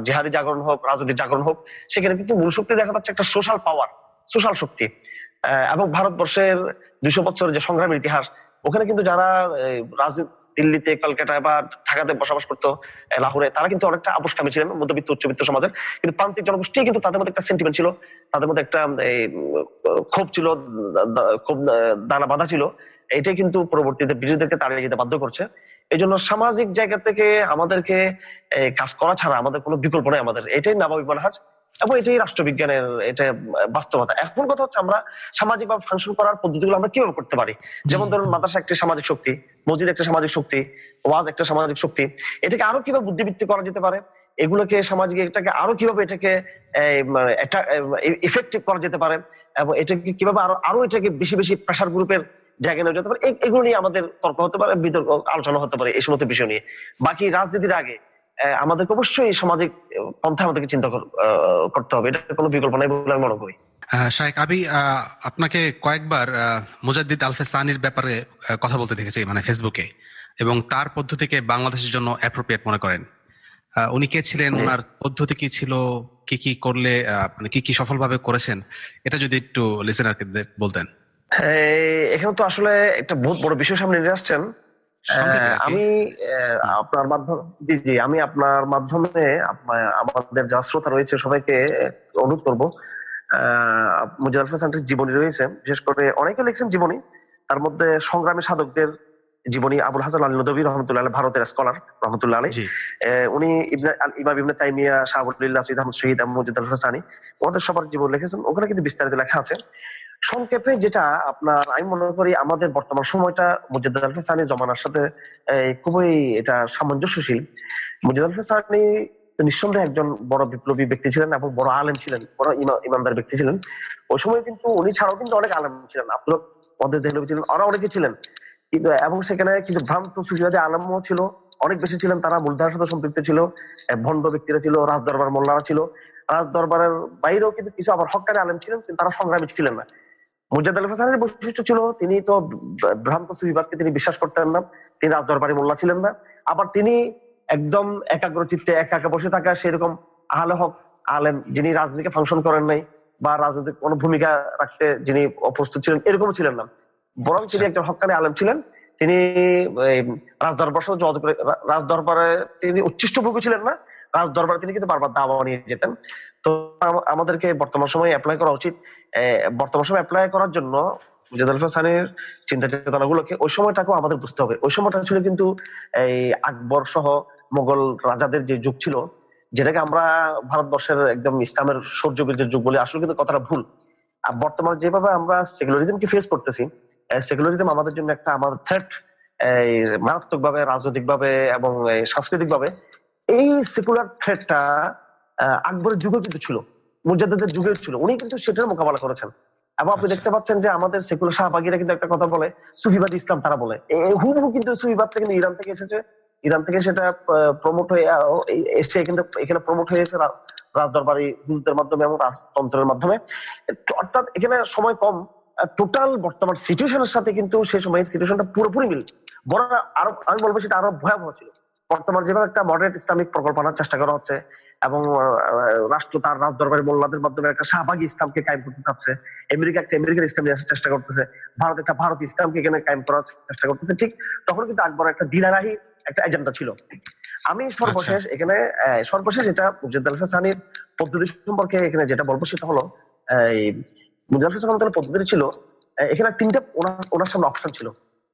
S2: জেহাদি জাগরণ হোক রাজনৈতিক জাগরণ হোক সেখানে কিন্তু মূল শক্তি দেখা যাচ্ছে একটা সোশ্যাল পাওয়ার সোশ্যাল শক্তি। এবং ভারতবর্ষের দুইশো বছরের যে সংগ্রামের ইতিহাস ওখানে কিন্তু যারা দিল্লিতে কলকাতায় বা ঢাকাতে বসবাস করতো লাহোরে তারা কিন্তু অনেকটা আপোষকামী ছিলেন মধ্যবিত্ত উচ্চবিত্ত সমাজের। কিন্তু প্রান্তিক জনগোষ্ঠী কিন্তু তাদের মধ্যে একটা সেন্টিমেন্ট ছিল তাদের মধ্যে একটা ক্ষোভ ছিল খুব দানা বাঁধা ছিল। এটাই কিন্তু পরবর্তীতে বিরোধীদেরকে তাড়িয়ে যেতে বাধ্য করছে। এই জন্য সামাজিক জায়গা থেকে আমাদেরকে কাজ করা ছাড়া আমাদের কোনো বিকল্প নেই আমাদের। এটাই নাবাবিক মানহাজ এবং এটাই রাষ্ট্রবিজ্ঞানের এটা বাস্তবতা। এখন কথা হচ্ছে আমরা সামাজিক ভাবে ফাংশন করার পদ্ধতিগুলো আমরা কীভাবে করতে পারি? যেমন ধরুন মাদ্রাসা একটি সামাজিক শক্তি মসজিদ একটা সামাজিক শক্তি ওয়াজ একটা সামাজিক শক্তি। এটাকে আরও কীভাবে বুদ্ধিবৃত্তি করা যেতে পারে? এগুলোকে সামাজিক এটাকে আরও কীভাবে এটাকে ইফেক্টিভ করা যেতে পারে এবং এটাকে কীভাবে আরও আরও এটাকে বেশি বেশি প্রেশার গ্রুপের জায়গায় নেওয়া যেতে পারে এগুলো নিয়ে আমাদের তর্ক হতে পারে, বিতর্ক, আলোচনা হতে পারে এই সমস্ত বিষয় নিয়ে। বাকি রাজনীতির আগে আমাদেরকে অবশ্যই সামাজিক পন্থা আমাদেরকে চিন্তা করতে হবে, এটা কোনো বিকল্প নাই বলে আমি মনে করি।
S3: শাহেক আবি আপনাকে কয়েকবার মুজাদ্দিদ আলফেসানির ব্যাপারে কথা বলতে দেখেছি মানে ফেসবুকে এবং তার পদ্ধতিকে বাংলাদেশের জন্য অ্যাপ্রোপ্রিয়েট মনে করেন। উনি কে ছিলেন? ওনার পদ্ধতি কি ছিল? কি কি করলে মানে কি কি সফলভাবে করেছেন? এটা যদি একটু লিসেনারকে বলতেন।
S2: এখানে তো আসলে একটা বহুত বড় বিষয় সামনে নিয়ে আসছেন। আমি আপনার মাধ্যমে জি জি আমি আপনার মাধ্যমে আমাদের যা শ্রোতা রয়েছে সবাইকে অনুরোধ করব। মুজাদ হাসানের জীবনী রয়েছে। বিশেষ করে অনেকে লিখছেন জীবনী। তার মধ্যে সংগ্রামী সাধকদের জীবনী আবুল হাসান আলী নদী রহমতুল্লাহ ভারতের স্কলার রহমতুল্লাহ আলী উনি ইমাম ইবনে তাইমিয়া শাহাবুল্লাহ সৈয়দ আহমদ শহীদ মুজিদ আল হাসানি ওদের সবার জীবন লিখেছেন। ওখানে কিন্তু বিস্তারিত লেখা আছে। সংক্ষেপে যেটা আপনার আমি মনে করি আমাদের বর্তমান সময়টা মুজিদ আল হাসানি জমানার সাথে খুবই এটা সামঞ্জস্যশীল। মুজিদ আল হাসানি নিঃসন্দেহে একজন বড় বিপ্লবী ব্যক্তি ছিলেন এবং বড় আলেম ছিলেন বড় ইমানদার ব্যক্তি ছিলেন। ওই সময় কিন্তু উনি ছাড়াও কিন্তু অনেক আলেম ছিলেন। আব্দুল মদেশ দেহলবি ছিলেন ওরা অনেকে ছিলেন। কিন্তু এবং সেখানে কিছু ভ্রান্ত সুফিবাদী আলমও ছিল। অনেক বেশি ছিলেন তারা মূলধারার সাথে সম্পৃক্ত ছিল ভণ্ড ব্যক্তিরা ছিল রাজ দরবার মোল্লারা ছিল। রাজ দরবারের বাইরেও কিন্তু কিছু আবার হকারি আলেম ছিলেন, কিন্তু তারা সংগ্রামী ছিলেন না। মুজাদ আল হাসানের বৈশিষ্ট্য ছিল, তিনি তো ভ্রান্ত সুফিবাদকে তিনি বিশ্বাস করতেন না, তিনি রাজ দরবারি মোল্লা ছিলেন না। আবার তিনি একদম একাগ্র চিত্তে একা বসে থাকা সেরকম আহলে হক আলেম যিনি রাজনীতিকে ফাংশন করেন নাই বা রাজনৈতিক কোনো ভূমিকা রাখতে যিনি অপ্রস্তুত ছিলেন এরকম ছিলেন না। বরং তিনি আচ্ছা। একজন হকানি আলেম ছিলেন তিনি রাজদরবার রাজদরবারে তিনি উচ্ছিষ্টভোগী ছিলেন না রাজদরবারে তিনি কিন্তু বারবার দাওয়া নিয়ে যেতেন। তো আমাদেরকে বর্তমান সময়ে অ্যাপ্লাই করা উচিত। বর্তমান সময় অ্যাপ্লাই করার জন্য হাসানের চিন্তা ওই সময়টাকেও আমাদের বুঝতে হবে। ওই সময়টা ছিল কিন্তু এই আকবর সহ মোগল রাজাদের যে যুগ ছিল যেটাকে আমরা ভারতবর্ষের একদম ইসলামের সৌর্যবীর্যের যুগ বলে আসলে কিন্তু কথাটা ভুল। আর বর্তমানে যেভাবে আমরা সেকুলারিজমকে ফেস করতেছি সেকুলারিজম আমাদের জন্য একটা আমাদের থ্রেট মারাত্মক ভাবে রাজনৈতিক ভাবে এবং সাংস্কৃতিক ভাবে এই সেকুলার থ্রেটটা আকবরের যুগে কিন্তু ছিল মুজাদ্দের যুগে ছিল। উনি কিন্তু সেটার মোকাবেলা করেছেন। এবং আপনি আচ্ছা। দেখতে পাচ্ছেন যে আমাদের সেকুলার শাহবাগিরা কিন্তু একটা কথা বলে সুফিবাদ ইসলাম তারা বলে। হুবহু কিন্তু সুফিবাদ থেকে ইরান থেকে এসেছে। ইরান থেকে সেটা প্রমোট হয়ে এসে এখানে এখানে প্রমোট হয়েছে রাজদরবারি হুজুরদের মাধ্যমে এবং রাজতন্ত্রের মাধ্যমে। অর্থাৎ এখানে সময় কম টোটাল বর্তমান সিচুয়েশনের সাথে কিন্তু সে সময়ের সিচুয়েশনটা পুরোপুরি মিল বড় আরও আমি বলব সেটা আরও ভয়াবহ ছিল। বর্তমান যেভাবে একটা মডারেট ইসলামিক প্রকল্প আনার চেষ্টা করা হচ্ছে এবং রাষ্ট্র তার রাজ দরবারের মোল্লাদের মাধ্যমে একটা শাহবাগী ইসলামকে কায়েম করতে চাচ্ছে আমেরিকা একটা আমেরিকান ইসলাম নিয়ে আসার চেষ্টা করতেছে ভারত একটা ভারত ইসলামকে এখানে কায়েম করার চেষ্টা করতেছে ঠিক তখন কিন্তু আকবর একটা দিনারাহি একটা এজেন্ডা ছিল। আমি সর্বশেষ আচ্ছা। এখানে সর্বশেষ এটা মুজাদ্দ সানির পদ্ধতি সম্পর্কে এখানে যেটা বলব সেটা হলো হাসান পদ্ধতি ছিল এখানে তিনটা ওনার সামনে অপশন ছিল।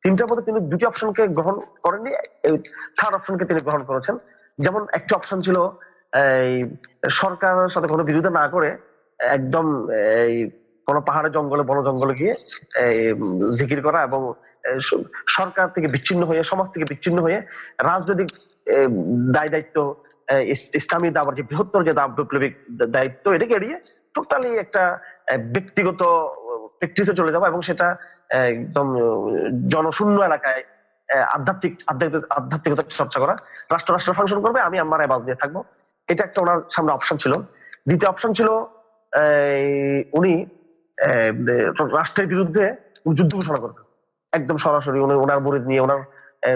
S2: তিনটার মধ্যে তিনি দুটি অপশনকে গ্রহণ করেননি থার্ড অপশনকে তিনি গ্রহণ করেছেন। যেমন একটি অপশন ছিল, এই সরকারের সাথে কোনো বিরোধিতা না করে একদম, এই পাহাড়ে জঙ্গলে, বন জঙ্গলে গিয়ে জিকির করা এবং সরকার থেকে বিচ্ছিন্ন হয়ে, সমাজ থেকে বিচ্ছিন্ন হয়ে রাজনৈতিক দায় দায়িত্ব ইসলামী দাবার যে বৃহত্তর যে বিপ্লবিক দায়িত্ব, এটাকে এড়িয়ে টোটালি একটা ব্যক্তিগত প্র্যাকটিসে চলে যাব এবং সেটা একদম জনশূন্য এলাকায় আধ্যাত্মিক আধ্যাত্মিকতা চর্চা করা। রাষ্ট্র রাষ্ট্র ফাংশন করবে, আমি আমার এবার দিয়ে থাকব। এটা একটা ওনার সামনে অপশন ছিল। দ্বিতীয় অপশন ছিল উনি রাষ্ট্রের বিরুদ্ধে যুদ্ধ ঘোষণা করতেন একদম সরাসরি উনি ওনার মরিদ নিয়ে, ওনার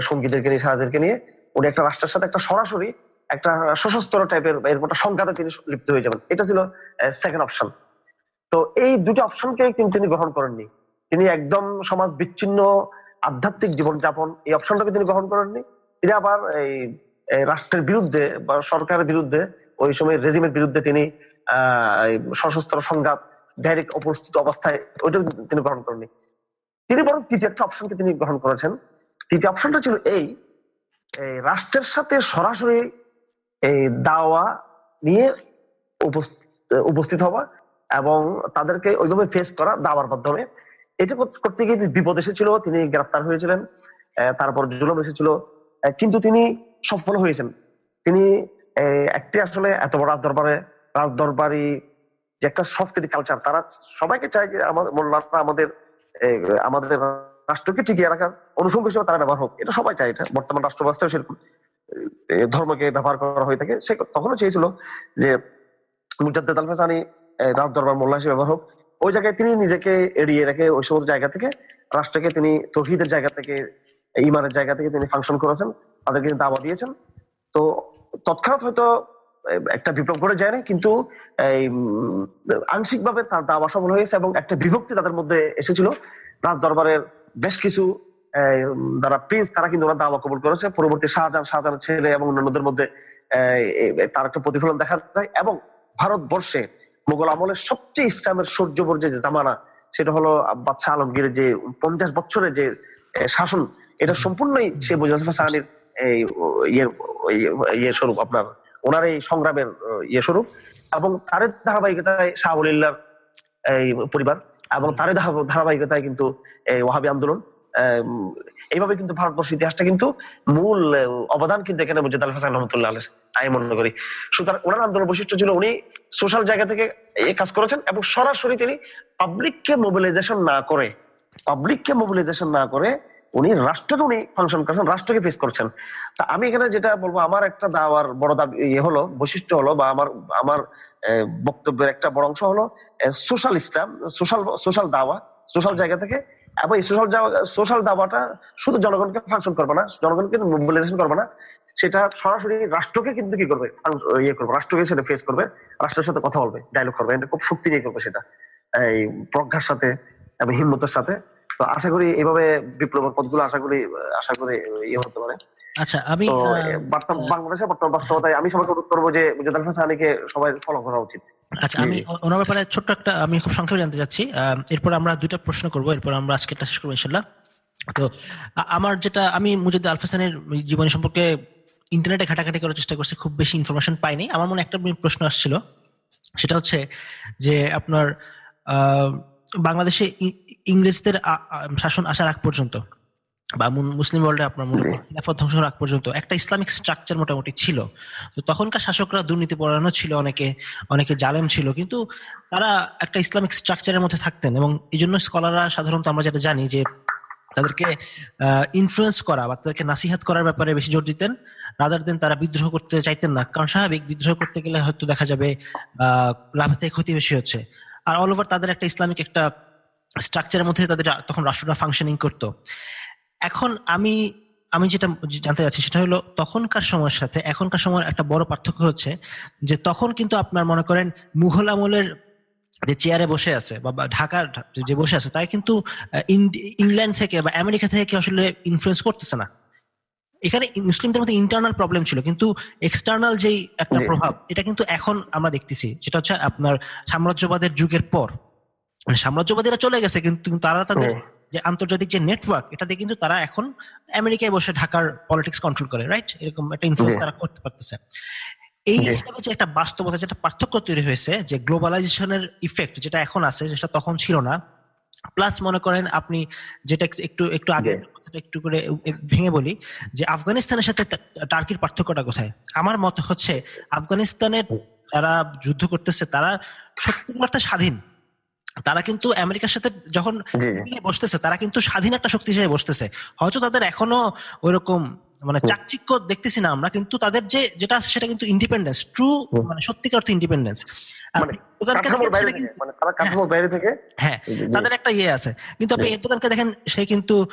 S2: সঙ্গীদেরকে নিয়ে সাহায্যদেরকে নিয়ে উনি একটা রাষ্ট্রের সাথে একটা সরাসরি একটা সশস্ত্র টাইপের এরকম সংঘাতে তিনি লিপ্ত হয়ে যাবেন। এটা ছিল সেকেন্ড অপশন তো এই দুটো অপশনকে কিন্তু তিনি গ্রহণ করেননি। তিনি একদম সমাজ বিচ্ছিন্ন, আধ্যাত্মিক জীবনযাপন এই অপশনটাকে তিনি গ্রহণ করেননি। তিনি আবার এই রাষ্ট্রের বিরুদ্ধে বা সরকারের বিরুদ্ধে ওই সময় রেজিমের বিরুদ্ধে তিনি সশস্ত্র সংঘাত ডাইরেক্ট অপ্রস্তুত অবস্থায় ওইটা তিনি গ্রহণ করেননি। তিনি বরং তৃতীয় একটা অপশনকে তিনি গ্রহণ করেছেন। তৃতীয় অপশনটা ছিল এই রাষ্ট্রের সাথে সরাসরি এই দাওয়া নিয়ে উপস্থিত হওয়া এবং তাদেরকে ওইভাবে ফেস করা, দাওয়ার মাধ্যমে। এটা করতে গিয়ে বিপদ এসেছিল, তিনি গ্রেপ্তার হয়েছিলেন তারপর জুলম এসেছিল। কিন্তু তিনি সফল হয়েছেন। তিনি একটি আসলে এত বড় রাজদরবারে, রাজদরবারি যে একটা সংস্কৃতি কালচার তারা সবাইকে চায় যে আমাদের মোল্লারা আমাদের আমাদের রাষ্ট্রকে টিকিয়ে রাখার অনুষঙ্গ হিসেবে তারা ব্যবহার হোক। এটা সবাই চায়, এটা বর্তমান রাষ্ট্র ব্যবস্থায় সেরকম ধর্মকে ব্যবহার করা হয়ে থাকে। সে তখনও চেয়েছিল যে মুজাদ্দেদ আল ফাসানি রাজ দরবার মোল্লা হিসেবে ব্যবহার হোক, ওই জায়গায় তিনি নিজেকে এড়িয়ে রেখে ওই সমস্ত জায়গা থেকে, রাষ্ট্রকে তিনি তহিদের জায়গা থেকে, ইমানের জায়গা থেকে তিনি ফাংশন করেছেন, তাদেরকে দাবা দিয়েছেন। তো তৎক্ষণাৎ হয়তো একটা বিপ্লব করে যায় না কিন্তু আংশিক ভাবে তার দাবা সফল হয়েছে এবং একটা বিভক্তি তাদের মধ্যে এসেছিল। রাজ দরবারের বেশ কিছু যারা প্রিন্স তারা কিন্তু ওনার দাওয়া কবুল করেছে। পরবর্তী শাহজাহান শাহজাহান ছেলে এবং অন্যান্যদের মধ্যে তার একটা প্রতিফলন দেখা যায় এবং ভারতবর্ষে মোগল আমলের সবচেয়ে ইসলামের সূর্যবর যে জামানা, সেটা হলো বাদশাহ আলমগীরের যে পঞ্চাশ বছরের যে শাসন, এটা সম্পূর্ণই সে মুজাফর সাহানির ইয়ে স্বরূপ আপনার, ওনার এই সংগ্রামের ইয়ে স্বরূপ এবং তার ধারাবাহিকতায় শাহ এই, পরিবার এবং তার ধারাবাহিকতায় কিন্তু এই ওয়াহাবি আন্দোলন। এইভাবে কিন্তু ভারতবর্ষ ইতিহাসটা কিন্তু মূল অবদান কিন্তু এখানে মুজিদ আল হাসান রহমতুল্লাহ আমি মনে করি। সুতরাং ওনার আন্দোলন বৈশিষ্ট্য ছিল উনি সোশ্যাল জায়গা থেকে এই কাজ করেছেন এবং সরাসরি তিনি পাবলিককে মোবিলাইজেশন না করে পাবলিককে মোবিলাইজেশন না করে উনি রাষ্ট্রকে উনি ফাংশন করছেন, রাষ্ট্রকে ফেস করছেন। তা আমি এখানে যেটা বলব, আমার একটা দাওয়ার বড় দাবি ইয়ে হলো, বৈশিষ্ট্য হলো বা আমার আমার বক্তব্যের একটা বড় অংশ হলো সোশ্যাল ইসলাম, সোশ্যাল সোশ্যাল দাওয়া, সোশ্যাল জায়গা থেকে এবং এই সোশ্যাল সোশ্যাল দাবাটা শুধু জনগণকে ফাংশন করবে না জনগণকে মোবিলাইজেশন করবে না, সেটা সরাসরি রাষ্ট্রকে কিন্তু কি করবে? ইয়ে করবে, রাষ্ট্রকে সেটা ফেস করবে, রাষ্ট্রের সাথে কথা বলবে ডায়লগ করবে, এটা খুব শক্তি নিয়ে করবে সেটা, এই প্রজ্ঞার সাথে এবং হিম্মতের সাথে। তো আশা করি এইভাবে বিপ্লবের পথগুলো আশা করি আশা করি ইয়ে হতে পারে।
S1: আচ্ছা আমি
S2: বাংলাদেশে বর্তমান বাস্তবতায় আমি সবাইকে অনুরোধ করব যে মুজাদ আল হাসানিকে সবাই ফলো করা উচিত।
S1: আচ্ছা আমি ওনার ব্যাপারে ছোট্ট একটা আমি খুব সংক্ষেপে জানতে চাচ্ছি। এরপর আমরা দুইটা প্রশ্ন করব এরপর আমরা আজকে শেষ করব ইনশাল্লাহ তো আমার যেটা আমি মুজাদ আল হাসানের জীবনী সম্পর্কে ইন্টারনেটে ঘাটাঘাটি করার চেষ্টা করছি খুব বেশি ইনফরমেশন পাইনি। আমার মনে একটা প্রশ্ন আসছিল সেটা হচ্ছে যে আপনার বাংলাদেশে ইংরেজদের শাসন আসার আগ পর্যন্ত বা মুসলিম ওয়ার্ল্ডে আপনার মনে খিলাফত ধ্বংস আগ পর্যন্ত একটা ইসলামিক স্ট্রাকচার মোটামুটি ছিল। তো তখনকার শাসকরা দুর্নীতি পড়ানো ছিল অনেকে অনেকে জালেম ছিল কিন্তু তারা একটা ইসলামিক স্ট্রাকচারের মধ্যে থাকতেন এবং এই জন্য স্কলাররা সাধারণত আমরা যেটা জানি যে তাদেরকে ইনফ্লুয়েন্স করা বা তাদেরকে নাসিহাত করার ব্যাপারে বেশি জোর দিতেন রাদার দেন তারা বিদ্রোহ করতে চাইতেন না। কারণ স্বাভাবিক বিদ্রোহ করতে গেলে হয়তো দেখা যাবে লাভ থেকে ক্ষতি বেশি হচ্ছে। আর অল ওভার তাদের একটা ইসলামিক একটা স্ট্রাকচারের মধ্যে তাদের তখন রাষ্ট্রটা ফাংশনিং করতো। এখন আমি আমি যেটা জানতে চাচ্ছি সেটা হলো তখনকার সময়ের সাথে এখনকার সময়ের একটা বড় পার্থক্য হচ্ছে যে তখন কিন্তু আপনার মনে করেন মুঘল আমলের যে চেয়ারে বসে আছে বা ঢাকার যে বসে আছে তাই কিন্তু ইংল্যান্ড থেকে বা আমেরিকা থেকে আসলে ইনফ্লুয়েন্স করতেছে না। এখানে মুসলিমদের মধ্যে ইন্টারনাল প্রবলেম ছিল কিন্তু এক্সটার্নাল যেই একটা প্রভাব এটা কিন্তু এখন আমরা দেখতেছি। যেটা হচ্ছে আপনার সাম্রাজ্যবাদের যুগের পর। মানে সাম্রাজ্যবাদীরা চলে গেছে কিন্তু তারা তাদের যে আন্তর্জাতিক যে নেটওয়ার্ক এটা দিয়ে কিন্তু তারা এখন আমেরিকায় বসে ঢাকার পলিটিক্স কন্ট্রোল করে রাইট এরকম একটা ইনফ্লুয়েন্স তারা করতে পারতেছে। এই হিসাবে যে একটা বাস্তবতা যেটা পার্থক্য তৈরি হয়েছে যে গ্লোবালাইজেশনের ইফেক্ট যেটা এখন আছে যেটা তখন ছিল না। প্লাস মনে করেন আপনি যেটা একটু একটু আগে একটু করে ভেঙে বলি যে আফগানিস্তানের সাথে টার্কির পার্থক্যটা কোথায়? আমার মত হচ্ছে আফগানিস্তানের যারা যুদ্ধ করতেছে তারা সত্যি স্বাধীন। তারা কিন্তু আমেরিকার সাথে যখন বসতেছে তারা কিন্তু স্বাধীন একটা শক্তি হিসেবে বসতেছে। হয়তো তাদের এখনও ওইরকম মানে চাকচিক্য দেখতেছি না আমরা কিন্তু তাদের যে যেটা আছে সেটা কিন্তু ইন্ডিপেন্ডেন্স ট্রু মানে সত্যিকার অর্থে ইন্ডিপেন্ডেন্স মানে হ্যাঁ। তাদের একটা ইয়ে আছে। কিন্তু আপনি এরদোগানকে দেখেন সে কিন্তু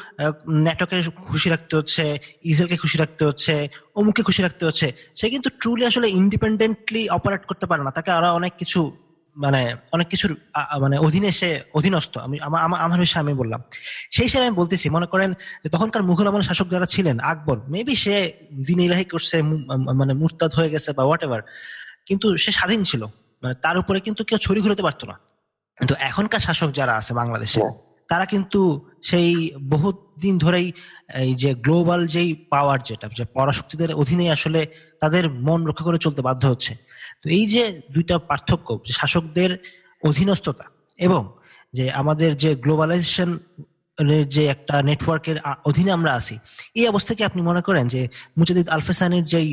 S1: নেটওয়ার্কে খুশি রাখতে হচ্ছে ইসরায়েলকে খুশি রাখতে হচ্ছে অমুককে খুশি রাখতে হচ্ছে। সে কিন্তু ট্রুলি আসলে ইন্ডিপেন্ডেন্টলি অপারেট করতে পারে না। তাকে আরও অনেক কিছু মানে অনেক কিছুর মানে অধীনে সে অধীনস্থ। আমি আমার বিষয়ে আমি বললাম। সেই হিসেবে আমি বলতেছি, মনে করেন যে তখনকার মুঘল আমল শাসক যারা ছিলেন, আকবর মেবি সে দিন ইলাহি করছে মানে মুরতাদ হয়ে গেছে বা হোয়াট এভার কিন্তু সে স্বাধীন ছিল। মানে তার উপরে কিন্তু কেউ ছড়ি ঘুরতে পারতো না। কিন্তু এখনকার শাসক যারা আছে বাংলাদেশে তারা কিন্তু সেই বহুত দিন ধরেই, এই যে গ্লোবাল যেই পাওয়ার যেটা, যে পরাশক্তিদের অধীনে আসলে তাদের মন রক্ষা করে চলতে বাধ্য হচ্ছে। তো এই যে দুইটা পার্থক্য শাসকদের অধীনস্থতা এবং যে আমাদের যে গ্লোবালাইজেশন যে একটা নেটওয়ার্কের অধীনে আমরা আছি, এই অবস্থাকে আপনি মনে করেন যে মুজাদিদ আলফেসানের যেই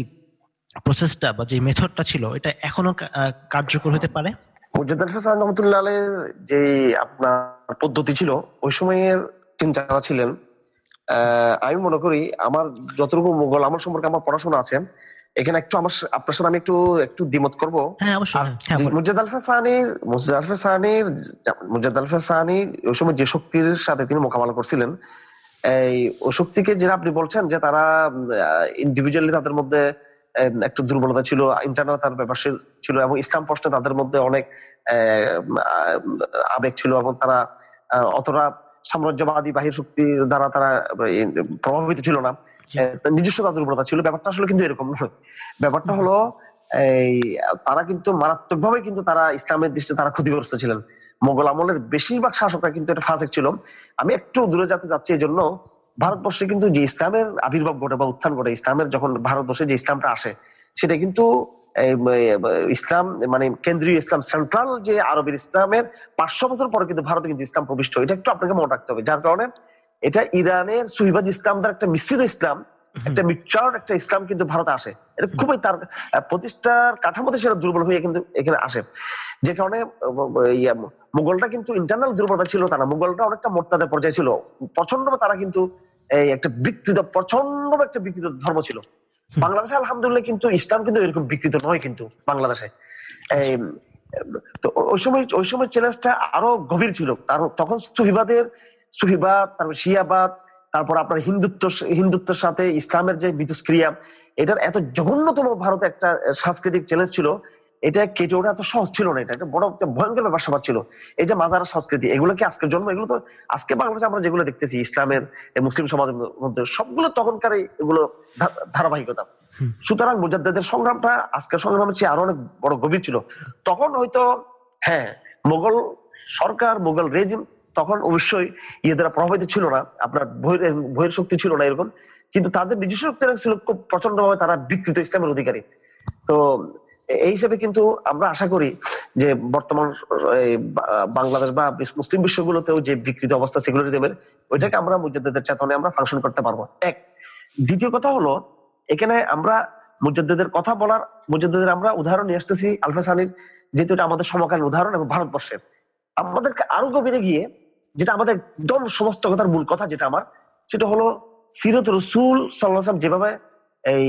S1: প্রসেসটা বা যে মেথডটা ছিল, এটা এখনও কার্যকর হতে পারে?
S2: মুজাদ আলফেসান রহমতুল্লাহ যে আপনার পদ্ধতি ছিল ওই সময়ের ছিলেন আমি মনে করি আমার যতটুকু মোগল আমার সম্পর্কে আমার পড়াশোনা আছে এখানে একটু আমার আপনার সাথে আমি একটু একটু দ্বিমত করব। হ্যাঁ, হ্যাঁ, মুজাদ আলফা সানির মুজাদ আলফা সানির মুজাদ আলফা সানি ওই সময় যে শক্তির সাথে তিনি মোকাবেলা করছিলেন এই ও শক্তিকে যেটা আপনি বলছেন যে তারা ইন্ডিভিজুয়ালি তাদের মধ্যে একটু দুর্বলতা ছিল ইন্টারনাল তার ব্যাপার ছিল এবং ইসলাম প্রশ্নে তাদের মধ্যে অনেক আবেগ ছিল এবং তারা অতটা সাম্রাজ্যবাদী বাহির শক্তির দ্বারা তারা প্রভাবিত ছিল না। নিজস্ব তাদের দুর্বলতা ছিল। ব্যাপারটা আসলে কিন্তু এরকম নয়। ব্যাপারটা হলো এই তারা কিন্তু মারাত্মক ভাবে কিন্তু তারা ইসলামের দৃষ্টিতে তারা ক্ষতিগ্রস্ত ছিলেন। মোগল আমলের বেশিরভাগ শাসকরা কিন্তু এটা ফাঁসেক ছিল। আমি একটু দূরে যেতে যাচ্ছি এই জন্য ভারতবর্ষে কিন্তু যে ইসলামের আবির্ভাব ঘটে বা উত্থান ঘটে ইসলামের যখন ভারতবর্ষে যে ইসলামটা আসে সেটা কিন্তু ইসলাম মানে কেন্দ্রীয় ইসলাম সেন্ট্রাল যে আরবের ইসলামের পাঁচশো বছর পরে কিন্তু ভারতে কিন্তু ইসলাম প্রবিষ্ট। এটা একটু আপনাকে মনে রাখতে হবে যার কারণে এটা ইরানের সুহিবাদ ইসলাম দ্বারা একটা মিশ্রিত ইসলাম একটা মিক্সচার একটা ইসলাম কিন্তু ভারতে আসে। এটা খুবই তার প্রতিষ্ঠার কাঠামোতে সেটা দুর্বল হয়ে কিন্তু এখানে আসে। যে কারণে মুঘলটা কিন্তু ইন্টারনাল দুর্বলতা ছিল তারা মুঘলটা অনেকটা মোর্তাদের পর্যায়ে ছিল। প্রচণ্ড তারা কিন্তু এই একটা বিকৃত, প্রচণ্ড একটা বিকৃত ধর্ম ছিল। বাংলাদেশে আলহামদুলিল্লাহ কিন্তু ইসলাম কিন্তু এরকম বিকৃত নয় কিন্তু বাংলাদেশে। তো ওই সময় ওই সময় চ্যালেঞ্জটা আরও গভীর ছিল। কারণ তখন সুফিবাদের সুফিবাদ তারপর শিয়াবাদ, তারপর আপনার হিন্দুত্ব, হিন্দুত্বের সাথে ইসলামের যে বিতুষ্ক্রিয়া এটার এত জঘন্যতম ভারতে একটা সাংস্কৃতিক চ্যালেঞ্জ ছিল এটা কেটে ওঠা এত সহজ ছিল না এটা। একটা বড় ভয়ঙ্কর ব্যাপার স্যাপার ছিল। এই যে মাজার সংস্কৃতি এগুলো কি আজকের জন্ম? এগুলো তো আজকে বাংলাদেশে আমরা যেগুলো দেখতেছি ইসলামের মুসলিম সমাজের মধ্যে সবগুলো তখনকার এগুলো ধারাবাহিকতা। সুতরাং মুজাদ্দের সংগ্রামটা আজকের সংগ্রামের চেয়ে আরও অনেক বড় গভীর ছিল। তখন হয়তো হ্যাঁ মোগল সরকার মোগল রেজিম তখন অবশ্যই ইয়ে দ্বারা প্রভাবিত ছিল না। আপনার বহির শক্তি ছিল না এরকম। কিন্তু তাদের নিজস্ব শক্তি ছিল খুব প্রচণ্ড ভাবে তারা বিকৃত ইসলামের অধিকারী। তো এই হিসেবে কিন্তু আমরা আশা করি যে বর্তমান বাংলাদেশ বা মুসলিম বিশ্বগুলোতেও যে বিকৃত অবস্থা সেকুলারিজমের ওইটাকে আমরা মুজাদ্দের চেতনে আমরা ফাংশন করতে পারব। এক, দ্বিতীয় কথা হলো, এখানে আমরা মুজাদ্দের কথা বলার মুজাদ্দের আমরা উদাহরণ নিয়ে আসতেছি আলফা সানির, যেহেতু এটা আমাদের সমকালীন উদাহরণ এবং ভারতবর্ষের। আমাদেরকে আরও গভীরে গিয়ে যেটা আমাদের একদম সমস্ত কথার মূল কথা যেটা আমার, সেটা হলো সিরত রসুল সাল্লাহ যেভাবে এই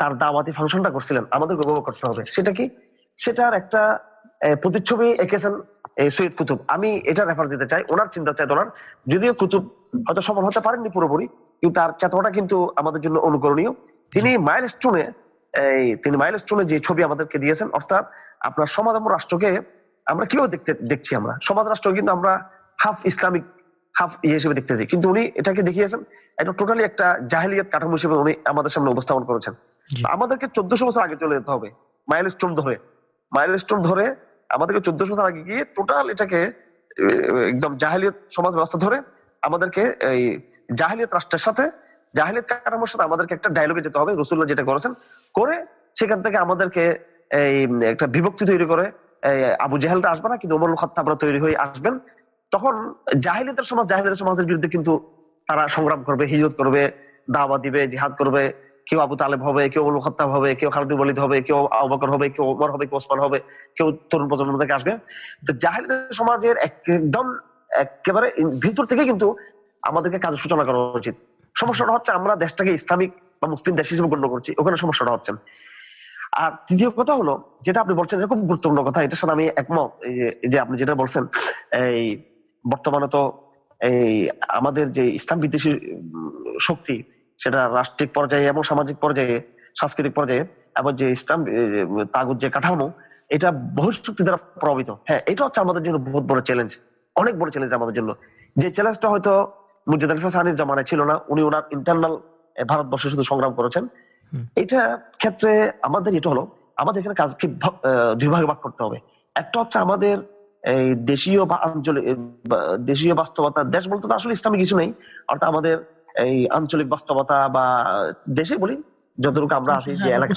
S2: তার দাওয়াতি ফাংশনটা করছিলেন আমাদের উপভোগ করতে হবে। সেটা কি? সেটার একটা প্রতিচ্ছবি এঁকেছেন সৈয়দ কুতুব। আমি এটা রেফার দিতে চাই, ওনার চিন্তা চেতনার। যদিও কুতুব হয়তো সফল হতে পারেননি পুরোপুরি, কিন্তু তার চেতনাটা কিন্তু আমাদের জন্য অনুকরণীয়। তিনি মাইল স্টোনে এই, তিনি মাইল স্টোনে যে ছবি আমাদেরকে দিয়েছেন, অর্থাৎ আপনার সমাজ রাষ্ট্রকে আমরা কীভাবে দেখতে, দেখছি আমরা? সমাজ, রাষ্ট্র কিন্তু আমরা হাফ ইসলামিক হাফ ইয়ে হিসেবে দেখতেছি। কিন্তু উনি এটাকে দেখিয়েছেন এটা টোটালি একটা জাহেলিয়াত কাঠামো হিসেবে উনি আমাদের সামনে উপস্থাপন করেছেন। আমাদেরকে চোদ্দশো বছর আগে চলে যেতে হবে মাইল স্টোন ধরে। মাইল স্টোন ধরে আমাদেরকে চোদ্দশো বছর আগে গিয়ে টোটাল এটাকে একদম জাহেলিয়ত সমাজ ব্যবস্থা ধরে আমাদেরকে এই জাহেলিয়ত রাষ্ট্রের সাথে জাহেলিয়ত কাঠামোর সাথে আমাদেরকে একটা ডায়লগে যেতে হবে রসুল্লাহ যেটা করেছেন করে সেখান থেকে আমাদেরকে এই একটা বিভক্তি তৈরি করে আবু জাহেলটা আসবে না কিন্তু ওমর খত্তাবরা তৈরি হয়ে আসবেন। তখন জাহিলিয়তের সমাজ, জাহিলিয়তের সমাজের বিরুদ্ধে কিন্তু তারা সংগ্রাম করবে, হিজরত করবে দাওয়া দিবে, জিহাদ করবে। কেউ আবু তালেব হবে, কেউ উল খত্তাব হবে, কেউ খালিদ বলিদ হবে, কেউ আবাকর হবে, কেউ ওমর হবে, কেউ ওসমান হবে, কেউ তরুণ প্রজন্ম থেকে আসবে। তো জাহিলিয়ত সমাজের একদম একেবারে ভিতর থেকে কিন্তু আমাদেরকে কাজ সূচনা করা উচিত। সমস্যাটা হচ্ছে আমরা দেশটাকে ইসলামিক বা মুসলিম দেশ হিসেবে গণ্য করছি, ওখানে সমস্যাটা হচ্ছে। আর তৃতীয় কথা হলো, যেটা আপনি বলছেন খুব গুরুত্বপূর্ণ কথা, এটার সাথে আমি একমত যে আপনি যেটা বলছেন, এই বর্তমানে তো এই আমাদের যে ইসলাম বিদ্বেষী শক্তি সেটা রাষ্ট্রিক পর্যায়ে এবং সামাজিক পর্যায়ে সাংস্কৃতিক পর্যায়ে এবং যে ইসলাম তাগুদ যে কাঠামো এটা বহিঃশক্তি দ্বারা প্রভাবিত। হ্যাঁ এটা হচ্ছে আমাদের জন্য বহুত বড় চ্যালেঞ্জ অনেক বড় চ্যালেঞ্জ আমাদের জন্য। যে চ্যালেঞ্জটা হয়তো মুজিদ আলিফা সাহানির জামানায় ছিল না উনি ওনার ইন্টারনাল ভারতবর্ষে শুধু সংগ্রাম করেছেন। এটা ক্ষেত্রে আমাদের এটা হলো আমাদের এখানে কাজকে দুই ভাগে ভাগ করতে হবে। একটা হচ্ছে আমাদের এই দেশীয় বা আঞ্চলিক দেশীয় বাস্তবতা দেশ বলতে তো আসলে ইসলামিক কিছু নেই অর্থাৎ আমাদের এই আঞ্চলিক বাস্তবতা বা দেশে বলি যতটুকু আমরা আছি যে এলাকা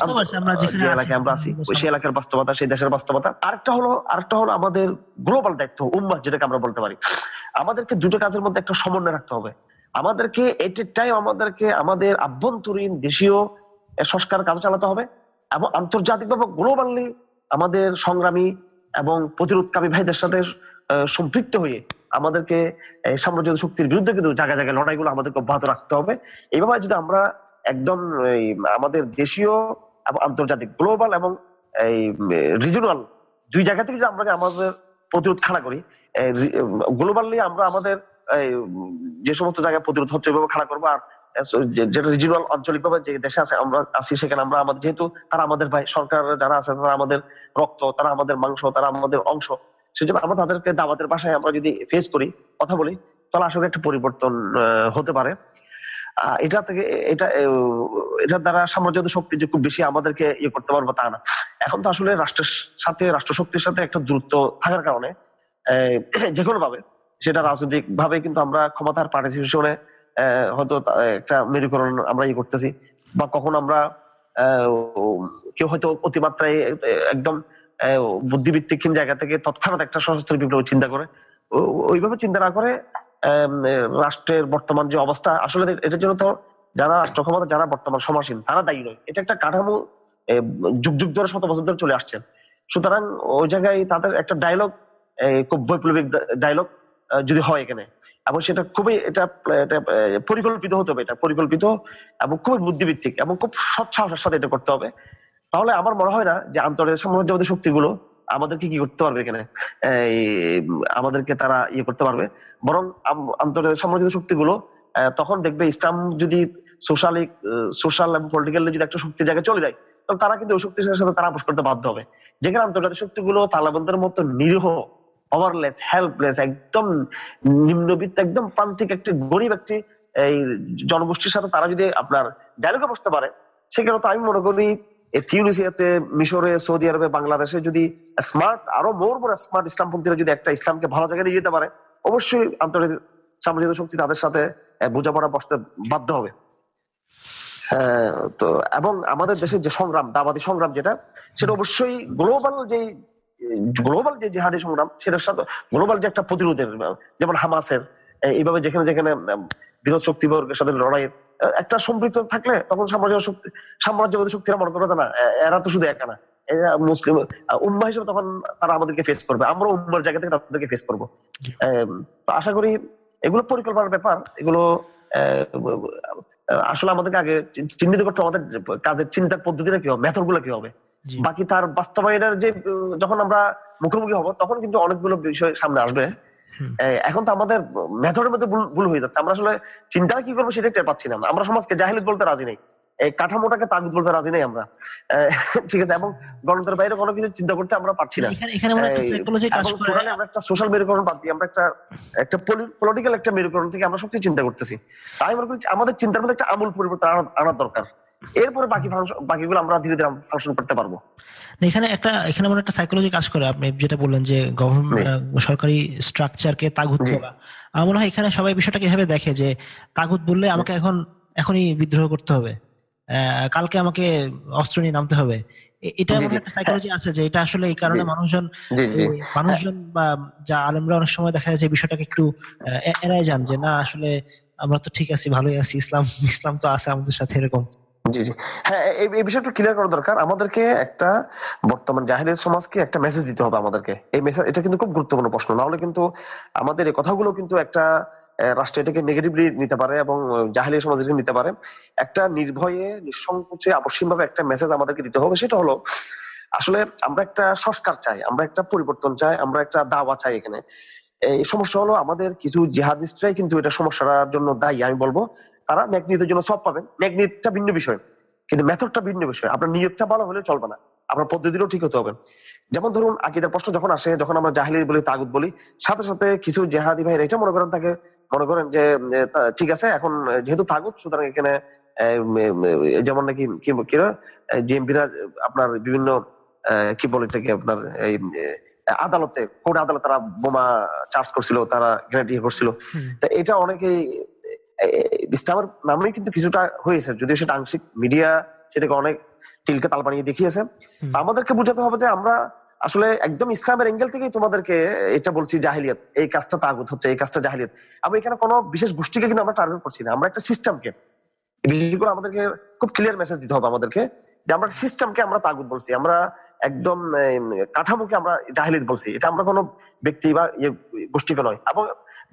S2: যে এলাকায় আমরা আছি সেই এলাকার বাস্তবতা সেই দেশের বাস্তবতা। আরেকটা হলো আরেকটা হলো আমাদের গ্লোবাল দায়িত্ব উম্মা যেটাকে আমরা বলতে পারি। আমাদেরকে দুটো কাজের মধ্যে একটা সমন্বয় রাখতে হবে। আমাদেরকে এট এ টাইম আমাদেরকে আমাদের আভ্যন্তরীণ দেশীয় সংস্কার কাজ চালাতে হবে এবং আন্তর্জাতিকভাবে গ্লোবালি আমাদের সংগ্রামী এবং প্রতিরোধকামী ভাইদের সাথে সম্পৃক্ত হয়ে আমাদেরকে সাম্রাজ্য শক্তির বিরুদ্ধে কিন্তু জায়গায় জায়গায় লড়াইগুলো আমাদেরকে অব্যাহত রাখতে হবে। এইভাবে যদি আমরা একদম আমাদের দেশীয় এবং আন্তর্জাতিক, গ্লোবাল এবং, এই রিজনাল দুই জায়গা থেকে যদি আমরা আমাদের প্রতিরোধ খাড়া করি গ্লোবালি আমরা আমাদের যে সমস্ত জায়গায় প্রতিরোধ হচ্ছে ওইভাবে খাড়া করব। আর যেটা আঞ্চলিক ভাবে যে দেশে আছে, আমরা আছি সেখানে আমরা আমাদের, যেহেতু তারা আমাদের ভাই সরকার যারা আছে, তারা আমাদের রক্ত, তারা আমাদের মাংস, তারা আমাদের অংশ, সেজন্য আমরা তাদেরকে বাসায় আমরা যদি ফেস করি, কথা বলি, তাহলে আসলে একটা পরিবর্তন হতে পারে। এটা থেকে, এটা এটার দ্বারা সাম্রাজ্য শক্তি যে খুব বেশি আমাদেরকে ইয়ে করতে পারব তা না। এখন তো আসলে রাষ্ট্রের সাথে রাষ্ট্র শক্তির সাথে একটা দূরত্ব থাকার কারণে *clears throat* যে কোনো ভাবে সেটা রাজনৈতিক ভাবে কিন্তু আমরা ক্ষমতার পার্টিসিপেশনে হয়তো একটা মেরুকরণ আমরা ইয়ে করতেছি। বা কখন আমরা কেউ হয়তো অতিমাত্রায় একদম বুদ্ধিভিত্তিক জায়গা থেকে তৎক্ষণাৎ একটা সশস্ত্র বিপ্লব চিন্তা করে। ওইভাবে চিন্তা না করে রাষ্ট্রের বর্তমান যে অবস্থা, আসলে এটার জন্য তো যারা রাষ্ট্র ক্ষমতা যারা বর্তমান সমাসীন, তারা দায়ী নয়। এটা একটা কাঠামো যুগ যুগ ধরে শত বছর ধরে চলে আসছে। সুতরাং ওই জায়গায় তাদের একটা ডায়লগ খুব বৈপ্লবিক ডায়লগ যদি হয় এখানে। এবং সেটা খুবই, এটা পরিকল্পিত হতে হবে, এটা পরিকল্পিত এবং খুবই বুদ্ধিভিত্তিক এবং খুব স্বচ্ছ সাথে এটা করতে হবে। তাহলে আমার মনে হয় না যে আন্তর্জাতিক সাম্রাজ্যবাদী শক্তিগুলো আমাদেরকে কি করতে পারবে এখানে? আমাদেরকে তারা ইয়ে করতে পারবে। বরং আন্তর্জাতিক সাম্রাজ্যবাদী শক্তিগুলো তখন দেখবে ইসলাম যদি সোশ্যালি সোশ্যাল এবং পলিটিক্যাল যদি একটা শক্তির জায়গায় চলে যায় তখন তারা কিন্তু ওই শক্তির সাথে তারা আপোষ করতে বাধ্য হবে। যেখানে আন্তর্জাতিক শক্তিগুলো তালাবন্ধের মতো নিরীহ ওভারলেস হেল্পলেস একদম নিম্নবিত্ত, একদম প্রান্তিক একটি গরিব একটি, এই জনগোষ্ঠীর সাথে তারা যদি আপনার ডায়লগে বসতে পারে সেখানে তো আমি মনে করি টিউনিসিয়াতে মিশরে, সৌদি আরবে, বাংলাদেশে যদি স্মার্ট আরও মোর মোর স্মার্ট ইসলামপন্থীরা যদি একটা ইসলামকে ভালো জায়গায় নিয়ে যেতে পারে, অবশ্যই আন্তর্জাতিক সামাজিক শক্তি তাদের সাথে বোঝাপড়া বসতে বাধ্য হবে। তো, এবং আমাদের দেশের যে সংগ্রাম, দাবাদি সংগ্রাম যেটা, সেটা অবশ্যই গ্লোবাল যে গ্লোবাল যে জিহাদি সংগ্রাম সেটার সাথে গ্লোবাল যে একটা প্রতিরোধের যেমন হামাসের এইভাবে যেখানে যেখানে বৃহৎ শক্তিবর্গের সাথে লড়াই একটা সম্পৃক্ত থাকলে তখন সাম্রাজ্য শক্তি সাম্রাজ্যবাদী শক্তিরা মনে করবে না এরা তো শুধু একা না। মুসলিম উম্মা হিসেবে তখন তারা আমাদেরকে ফেস করবে। আমরা উম্মার জায়গা থেকে তাদেরকে ফেস করব। আশা করি এগুলো পরিকল্পনার ব্যাপার। এগুলো আসলে আমাদেরকে আগে চিহ্নিত করতে আমাদের কাজের চিন্তার পদ্ধতিটা কি হবে মেথডগুলো কি হবে। বাকি তার বাস্তবায়নের যে যখন আমরা মুখোমুখি হব তখন কিন্তু অনেকগুলো বিষয় সামনে আসবে। এখন তো আমাদের মেথডের মধ্যে ভুল হয়ে যাচ্ছে। আমরা আসলে চিন্তাটা কি করব সেটা টের পাচ্ছি না আমরা। সমাজকে জাহিলিত বলতে রাজি নেই। কাঠামোটাকে তাগুদ বলতে রাজি নেই আমরা। ঠিক আছে এবং গণতন্ত্রের বাইরে কোনো কিছু চিন্তা করতে আমরা পারছি না। আমরা একটা সোশ্যাল মেরুকরণ বাদ দিয়ে আমরা একটা একটা পলিটিক্যাল একটা মেরুকরণ থেকে আমরা সবকিছু চিন্তা করতেছি। তাই মনে করি আমাদের চিন্তার মধ্যে একটা আমূল পরিবর্তন আনার দরকার। এরপরে বাকি বাকিগুলো আমরা ধীরে ধীরে ফাংশন করতে পারব।
S1: এখানে একটা এখানে মনে একটা সাইকোলজি কাজ করে। আপনি যেটা বললেন যে গভর্নমেন্ট সরকারি স্ট্রাকচারকে তাগুত বলা। আমার মনে হয় এখানে সবাই বিষয়টাকে এভাবে দেখে যে তাগুত বললে আমাকে এখন এখনই বিদ্রোহ করতে হবে। কালকে আমাকে অস্ত্র নিয়ে নামতে হবে। এটা এমন একটা সাইকোলজি আছে যে এটা আসলে এই কারণে মানুষজন মানুষজন বা যা আলেমরা অনেক সময় দেখা যায় বিষয়টাকে একটু এড়ায় যান যে না আসলে আমরা তো ঠিক আছি ভালোই আছি ইসলাম *laughs* ইসলাম তো আছে আমাদের সাথে এরকম।
S2: জি জি। হ্যাঁ এই বিষয়টা ক্লিয়ার করা দরকার। আমাদেরকে একটা বর্তমান জাহিরের সমাজকে একটা মেসেজ দিতে হবে আমাদেরকে। এই মেসেজ এটা কিন্তু খুব গুরুত্বপূর্ণ প্রশ্ন। না হলে কিন্তু আমাদের এই কথাগুলো কিন্তু একটা রাষ্ট্র এটাকে নেগেটিভলি নিতে পারে এবং জাহালি সমাজকে নিতে পারে। একটা নির্ভয়ে, নিঃসংকোচে ভাবে একটা মেসেজ আমাদেরকে দিতে হবে, সেটা হলো, আসলে আমরা একটা সংস্কার চাই, আমরা একটা পরিবর্তন চাই, আমরা একটা দাওয়া চাই এখানে। এই সমস্যা হলো আমাদের কিছু জিহাদিস্টরাই কিন্তু এটা সমস্যার জন্য দায়ী, আমি বলব। তারা ম্যাগনিটের জন্য সব পাবেন। ম্যাগনিটটা ভিন্ন বিষয়, কিন্তু মেথডটা ভিন্ন বিষয়। আপনার নিয়তটা ভালো হলে চলবে না, আপনার পদ্ধতিটাও ঠিক হতে হবে। যেমন ধরুন, আকিদার প্রশ্ন যখন আসে, যখন আমরা জাহিলি বলি তাগুদ বলি, সাথে সাথে কিছু জেহাদি ভাইরা এটা মনে করেন তাকে মনে করেন যে ঠিক আছে এখন যেহেতু তাগুদ সুতরাং এখানে যেমন নাকি কি জিএমপিরা আপনার বিভিন্ন কি বলে থেকে আপনার এই আদালতে কোর্ট আদালতে তারা বোমা চার্জ করছিল তারা গ্রেনেড ইয়ে করছিল তো এটা অনেকেই ইসলামের নামে কিন্তু কিছুটা হয়েছে যদিও সেটা আংশিক মিডিয়া সেটাকে অনেক তিলকে তাল বানিয়ে দেখিয়েছে। আমাদেরকে বুঝাতে হবে যে আমরা আসলে একদম ইসলামের এঙ্গেল থেকেই তোমাদেরকে এটা বলছি, জাহিলিয়ত। এই কাজটা তাগুত হচ্ছে, এই কাজটা জাহিলিয়ত। আমি এখানে কোনো বিশেষ গোষ্ঠীকে কিন্তু আমরা টার্গেট করছি না। আমরা একটা সিস্টেমকে বিশেষ করে আমাদেরকে খুব ক্লিয়ার মেসেজ দিতে হবে আমাদেরকে, যে আমরা সিস্টেমকে আমরা তাগুত বলছি। আমরা একদম কাঠামোকে আমরা জাহিলিয়ত বলছি। এটা আমরা কোনো ব্যক্তি বা ইয়ে গোষ্ঠীকে নয়। এবং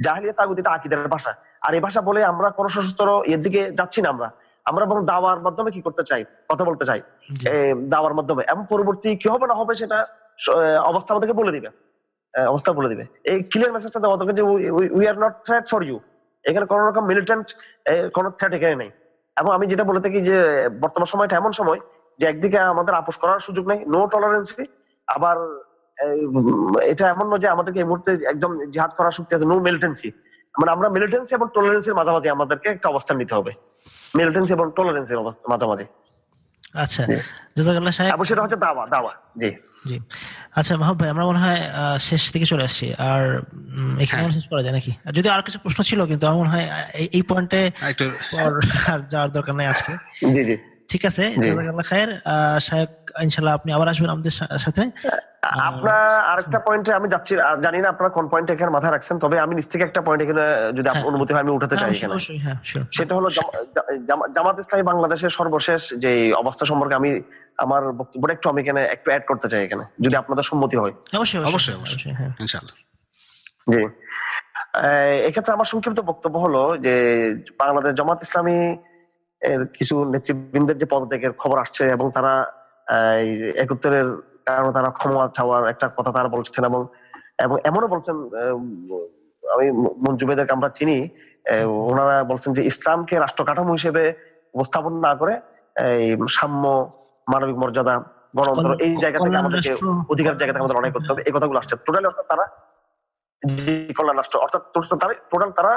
S2: জাহিলিয়ত তাগুত এটা আকিদের ভাষা। আর এই ভাষা বলে আমরা কোনো সশস্ত্র এর দিকে যাচ্ছি না আমরা। আমরা বরং দাওয়ার মাধ্যমে কি করতে চাই? কথা বলতে চাই। দাওয়ার মাধ্যমে। এবং পরবর্তী কি হবে না হবে সেটা অবস্থা আমাদেরকে বলে দিবে। অবস্থা বলে দিবে। এই ক্লিয়ার মেসেজটা দেওয়া দরকার যে we are not threat for you এখানে কোন রকম মিলিটেন্ট কোন থ্রেট এখানে নেই। এবং আমি যেটা বলে থাকি যে বর্তমান সময়টা এমন সময় যে একদিকে আমাদের আপোষ করার সুযোগ নেই নো টলারেন্সি আবার এটা এমন নয় যে আমাদেরকে এই মুহূর্তে একদম জিহাদ করার শক্তি আছে নো মিলিটেন্সি মানে আমরা মিলিটেন্সি এবং টলারেন্সির মাঝামাঝি আমাদেরকে একটা অবস্থান নিতে হবে। মিলিটেন্সি এবং টলারেন্সির মাঝামাঝি।
S1: আচ্ছা জাজাকাল্লাহ সাহেব।
S2: এবং সেটা হচ্ছে দাওয়া দাওয়া জি।
S1: জি। আচ্ছা মাহবুব ভাই আমরা মনে হয় শেষ থেকে চলে আসছি। আর এখানে হ্যাঁ। শেষ করা যায় নাকি? যদি আর কিছু প্রশ্ন ছিল কিন্তু আমার মনে হয় এই পয়েন্টে আর যাওয়ার দরকার নাই আজকে।
S2: জি জি।
S1: ঠিক আছে খায়ের। ইনশাআল্লাহ আপনি আবার আসবেন আমাদের সাথে।
S2: আপনার আরেকটা পয়েন্টে আমি যাচ্ছি জানি না আপনারা কোন পয়েন্ট এখানে মাথায় রাখছেন তবে আমি নিচ থেকে একটা পয়েন্ট এখানে যদি
S1: হ্যাঁ।
S2: অনুমতি হয় আমি উঠাতে চাই
S1: এখানে। হ্যাঁ,
S2: সেটা হলো জামাত ইসলামী বাংলাদেশের সর্বশেষ যে অবস্থা সম্পর্কে আমি আমার বক্তব্যটা একটু আমি এখানে একটু অ্যাড করতে চাই এখানে যদি আপনাদের সম্মতি হয়।
S1: অবশ্যই অবশ্যই অবশ্যই হ্যাঁ।
S3: ইনশাআল্লাহ।
S2: জি। এক্ষেত্রে আমার সংক্ষিপ্ত বক্তব্য হলো যে বাংলাদেশ জামাত ইসলামী এর কিছু নেতৃবৃন্দের যে পদত্যাগের খবর আসছে এবং তারা একত্রের কারণে তারা ক্ষমা চাওয়ার একটা কথা তারা বলছেন এবং এবং এমনও বলছেন আমি মঞ্জুবেদেরকে আমরা চিনি ওনারা বলছেন যে ইসলামকে রাষ্ট্র কাঠামো হিসেবে উপস্থাপন না করে এই সাম্য মানবিক মর্যাদা গণতন্ত্র এই জায়গা থেকে আমাদেরকে অধিকার জায়গা থেকে আমাদের অনেক করতে হবে। এই কথাগুলো আসছে। টোটালি অর্থাৎ তারা কল্যাণ রাষ্ট্র অর্থাৎ তারা টোটাল তারা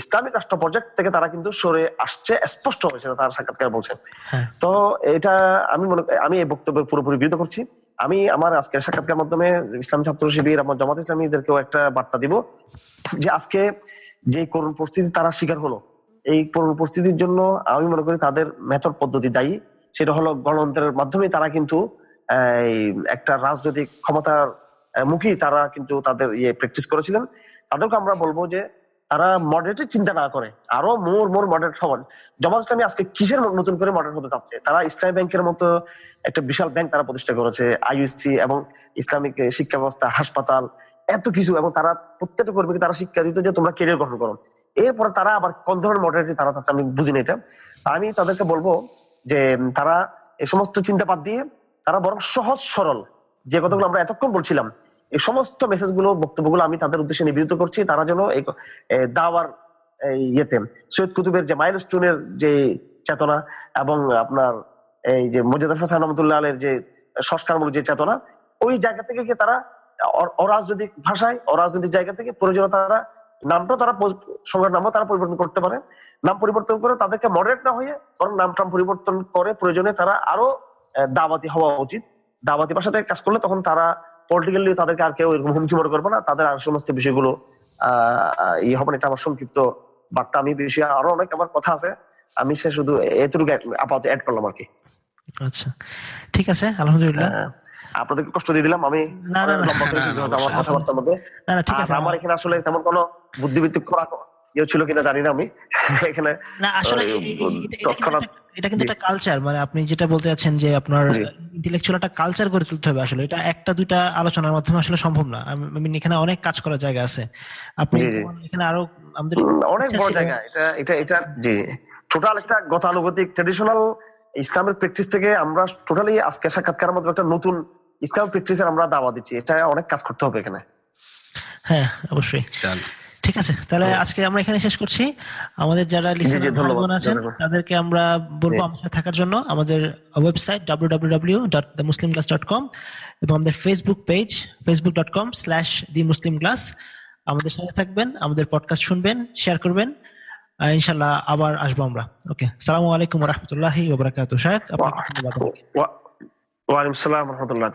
S2: ইসলামিক রাষ্ট্র প্রজেক্ট থেকে তারা কিন্তু সরে আসছে স্পষ্ট হয়েছে তার সাক্ষাৎকার বলছে। হ্যাঁ। তো এটা আমি মনে আমি এই বক্তব্যের পুরোপুরি বিরোধ করছি। আমি আমার আজকের সাক্ষাৎকার মাধ্যমে ইসলাম ছাত্র শিবির আমার জামাত ইসলামীদেরকেও একটা বার্তা দিব যে আজকে যে করুণ পরিস্থিতি তারা শিকার হলো এই করুণ পরিস্থিতির জন্য আমি মনে করি তাদের মেথড পদ্ধতি দায়ী। সেটা হলো গণতন্ত্রের মাধ্যমে তারা কিন্তু একটা রাজনৈতিক ক্ষমতার মুখী তারা কিন্তু তাদের ইয়ে প্র্যাকটিস করেছিলেন। তাদেরকে আমরা বলব যে তারা মডারেটের চিন্তা না করে। আরও মোর মোর মডারেট হবেন জামাত ইসলামী আজকে কিসের নতুন করে মডারেট হতে চাচ্ছে? তারা ইসলামী ব্যাংকের মতো একটা বিশাল ব্যাংক তারা প্রতিষ্ঠা করেছে আইইউসি এবং ইসলামিক শিক্ষা ব্যবস্থা হাসপাতাল, এত কিছু। এবং তারা প্রত্যেকটা কর্মীকে তারা শিক্ষা দিত যে, তোমরা কেরিয়ার গঠন করো। এরপরে তারা আবার কোন ধরনের মডারেটি তারা চাচ্ছে আমি বুঝি না এটা আমি তাদেরকে বলব যে তারা এই সমস্ত চিন্তা বাদ দিয়ে তারা বরং সহজ, সরল। যে কথাগুলো আমরা এতক্ষণ বলছিলাম এই সমস্ত মেসেজগুলো বক্তব্যগুলো আমি তাদের উদ্দেশ্যে নিবেদিত করছি। তারা যেন এই দাওয়ার ইয়েতে, সৈয়দ কুতুবের যে মাইল স্টোনের যে চেতনা এবং আপনার এই যে মজাদ হাসান রহমতুল্লাহ আলের যে সংস্কারমূলক যে চেতনা, ওই জায়গা থেকে গিয়ে তারা অরাজনৈতিক ভাষায়, অরাজনৈতিক জায়গা থেকে প্রয়োজনে তারা নামটা তারা সংগ্রাম নামও তারা পরিবর্তন করতে পারে। নাম পরিবর্তন করে তাদেরকে মডারেট না হয়ে বরং নামটা পরিবর্তন করে প্রয়োজনে তারা আরও দাবাতি হওয়া উচিত। দাবাতি ভাষাতে কাজ করলে তখন তারা পলিটিক্যালি তাদেরকে আর কেউ এরকম হুমকি মনে করবে না। তাদের আর সমস্ত বিষয়গুলো আহ ইয়ে হবে এটা আমার সংক্ষিপ্ত বার্তা। আমি বিষয়ে আরও অনেক আমার কথা আছে। আমি সে শুধু এতটুকু আপাতত অ্যাড করলাম আর কি।
S1: আচ্ছা। ঠিক আছে আলহামদুলিল্লাহ।
S2: হ্যাঁ, আপনাদেরকে কষ্ট দিয়ে দিলাম। আমি আমার কথাবার্তার মধ্যে। আমার এখানে আসলে তেমন কোনো বুদ্ধিবৃত্তিক খোরাক ইয়ে ছিল কিনা জানি না আমি। এখানে
S1: না আসলে তৎক্ষণাৎ এটা কিন্তু একটা কালচার মানে আপনি যেটা বলতে যাচ্ছেন যে আপনার ইন্টেলেকচুয়াল একটা কালচার গড়ে তুলতে হবে আসলে। এটা একটা দুইটা আলোচনার মাধ্যমে আসলে সম্ভব না। আমি এখানে অনেক কাজ করার জায়গা আছে। আপনি এখানে আরও
S2: আমাদের অনেক বড় জায়গা। এটা এটা এটা জি। টোটাল একটা গতানুগতিক ট্রেডিশনাল ইসলামের প্র্যাকটিস থেকে আমরা টোটালি আজকে সাক্ষাৎকারের মধ্যে একটা নতুন ইসলাম প্র্যাকটিসের আমরা দাওয়া দিচ্ছি। এটা অনেক কাজ করতে হবে এখানে।
S1: হ্যাঁ অবশ্যই। ঠিক আছে তাহলে আজকে আমরা এখানে শেষ করছি। আমাদের যারা লিসেনার আছেন তাদেরকে আমরা বলব আমাদের থাকার জন্য। আমাদের ওয়েবসাইট www.themuslimclass.com এবং আমাদের Facebook page facebook.com slash the Muslim class আমাদের সাথে থাকবেন আমাদের পডকাস্ট শুনবেন শেয়ার করবেন। ইনশাল্লাহ আবার আসব আমরা। ওকে সালামু আলাইকুম রহমতুল্লাহি ওবরাকাত শাহেদ
S2: ওয়ালাইকুম সালাম রহমতুল্লাহ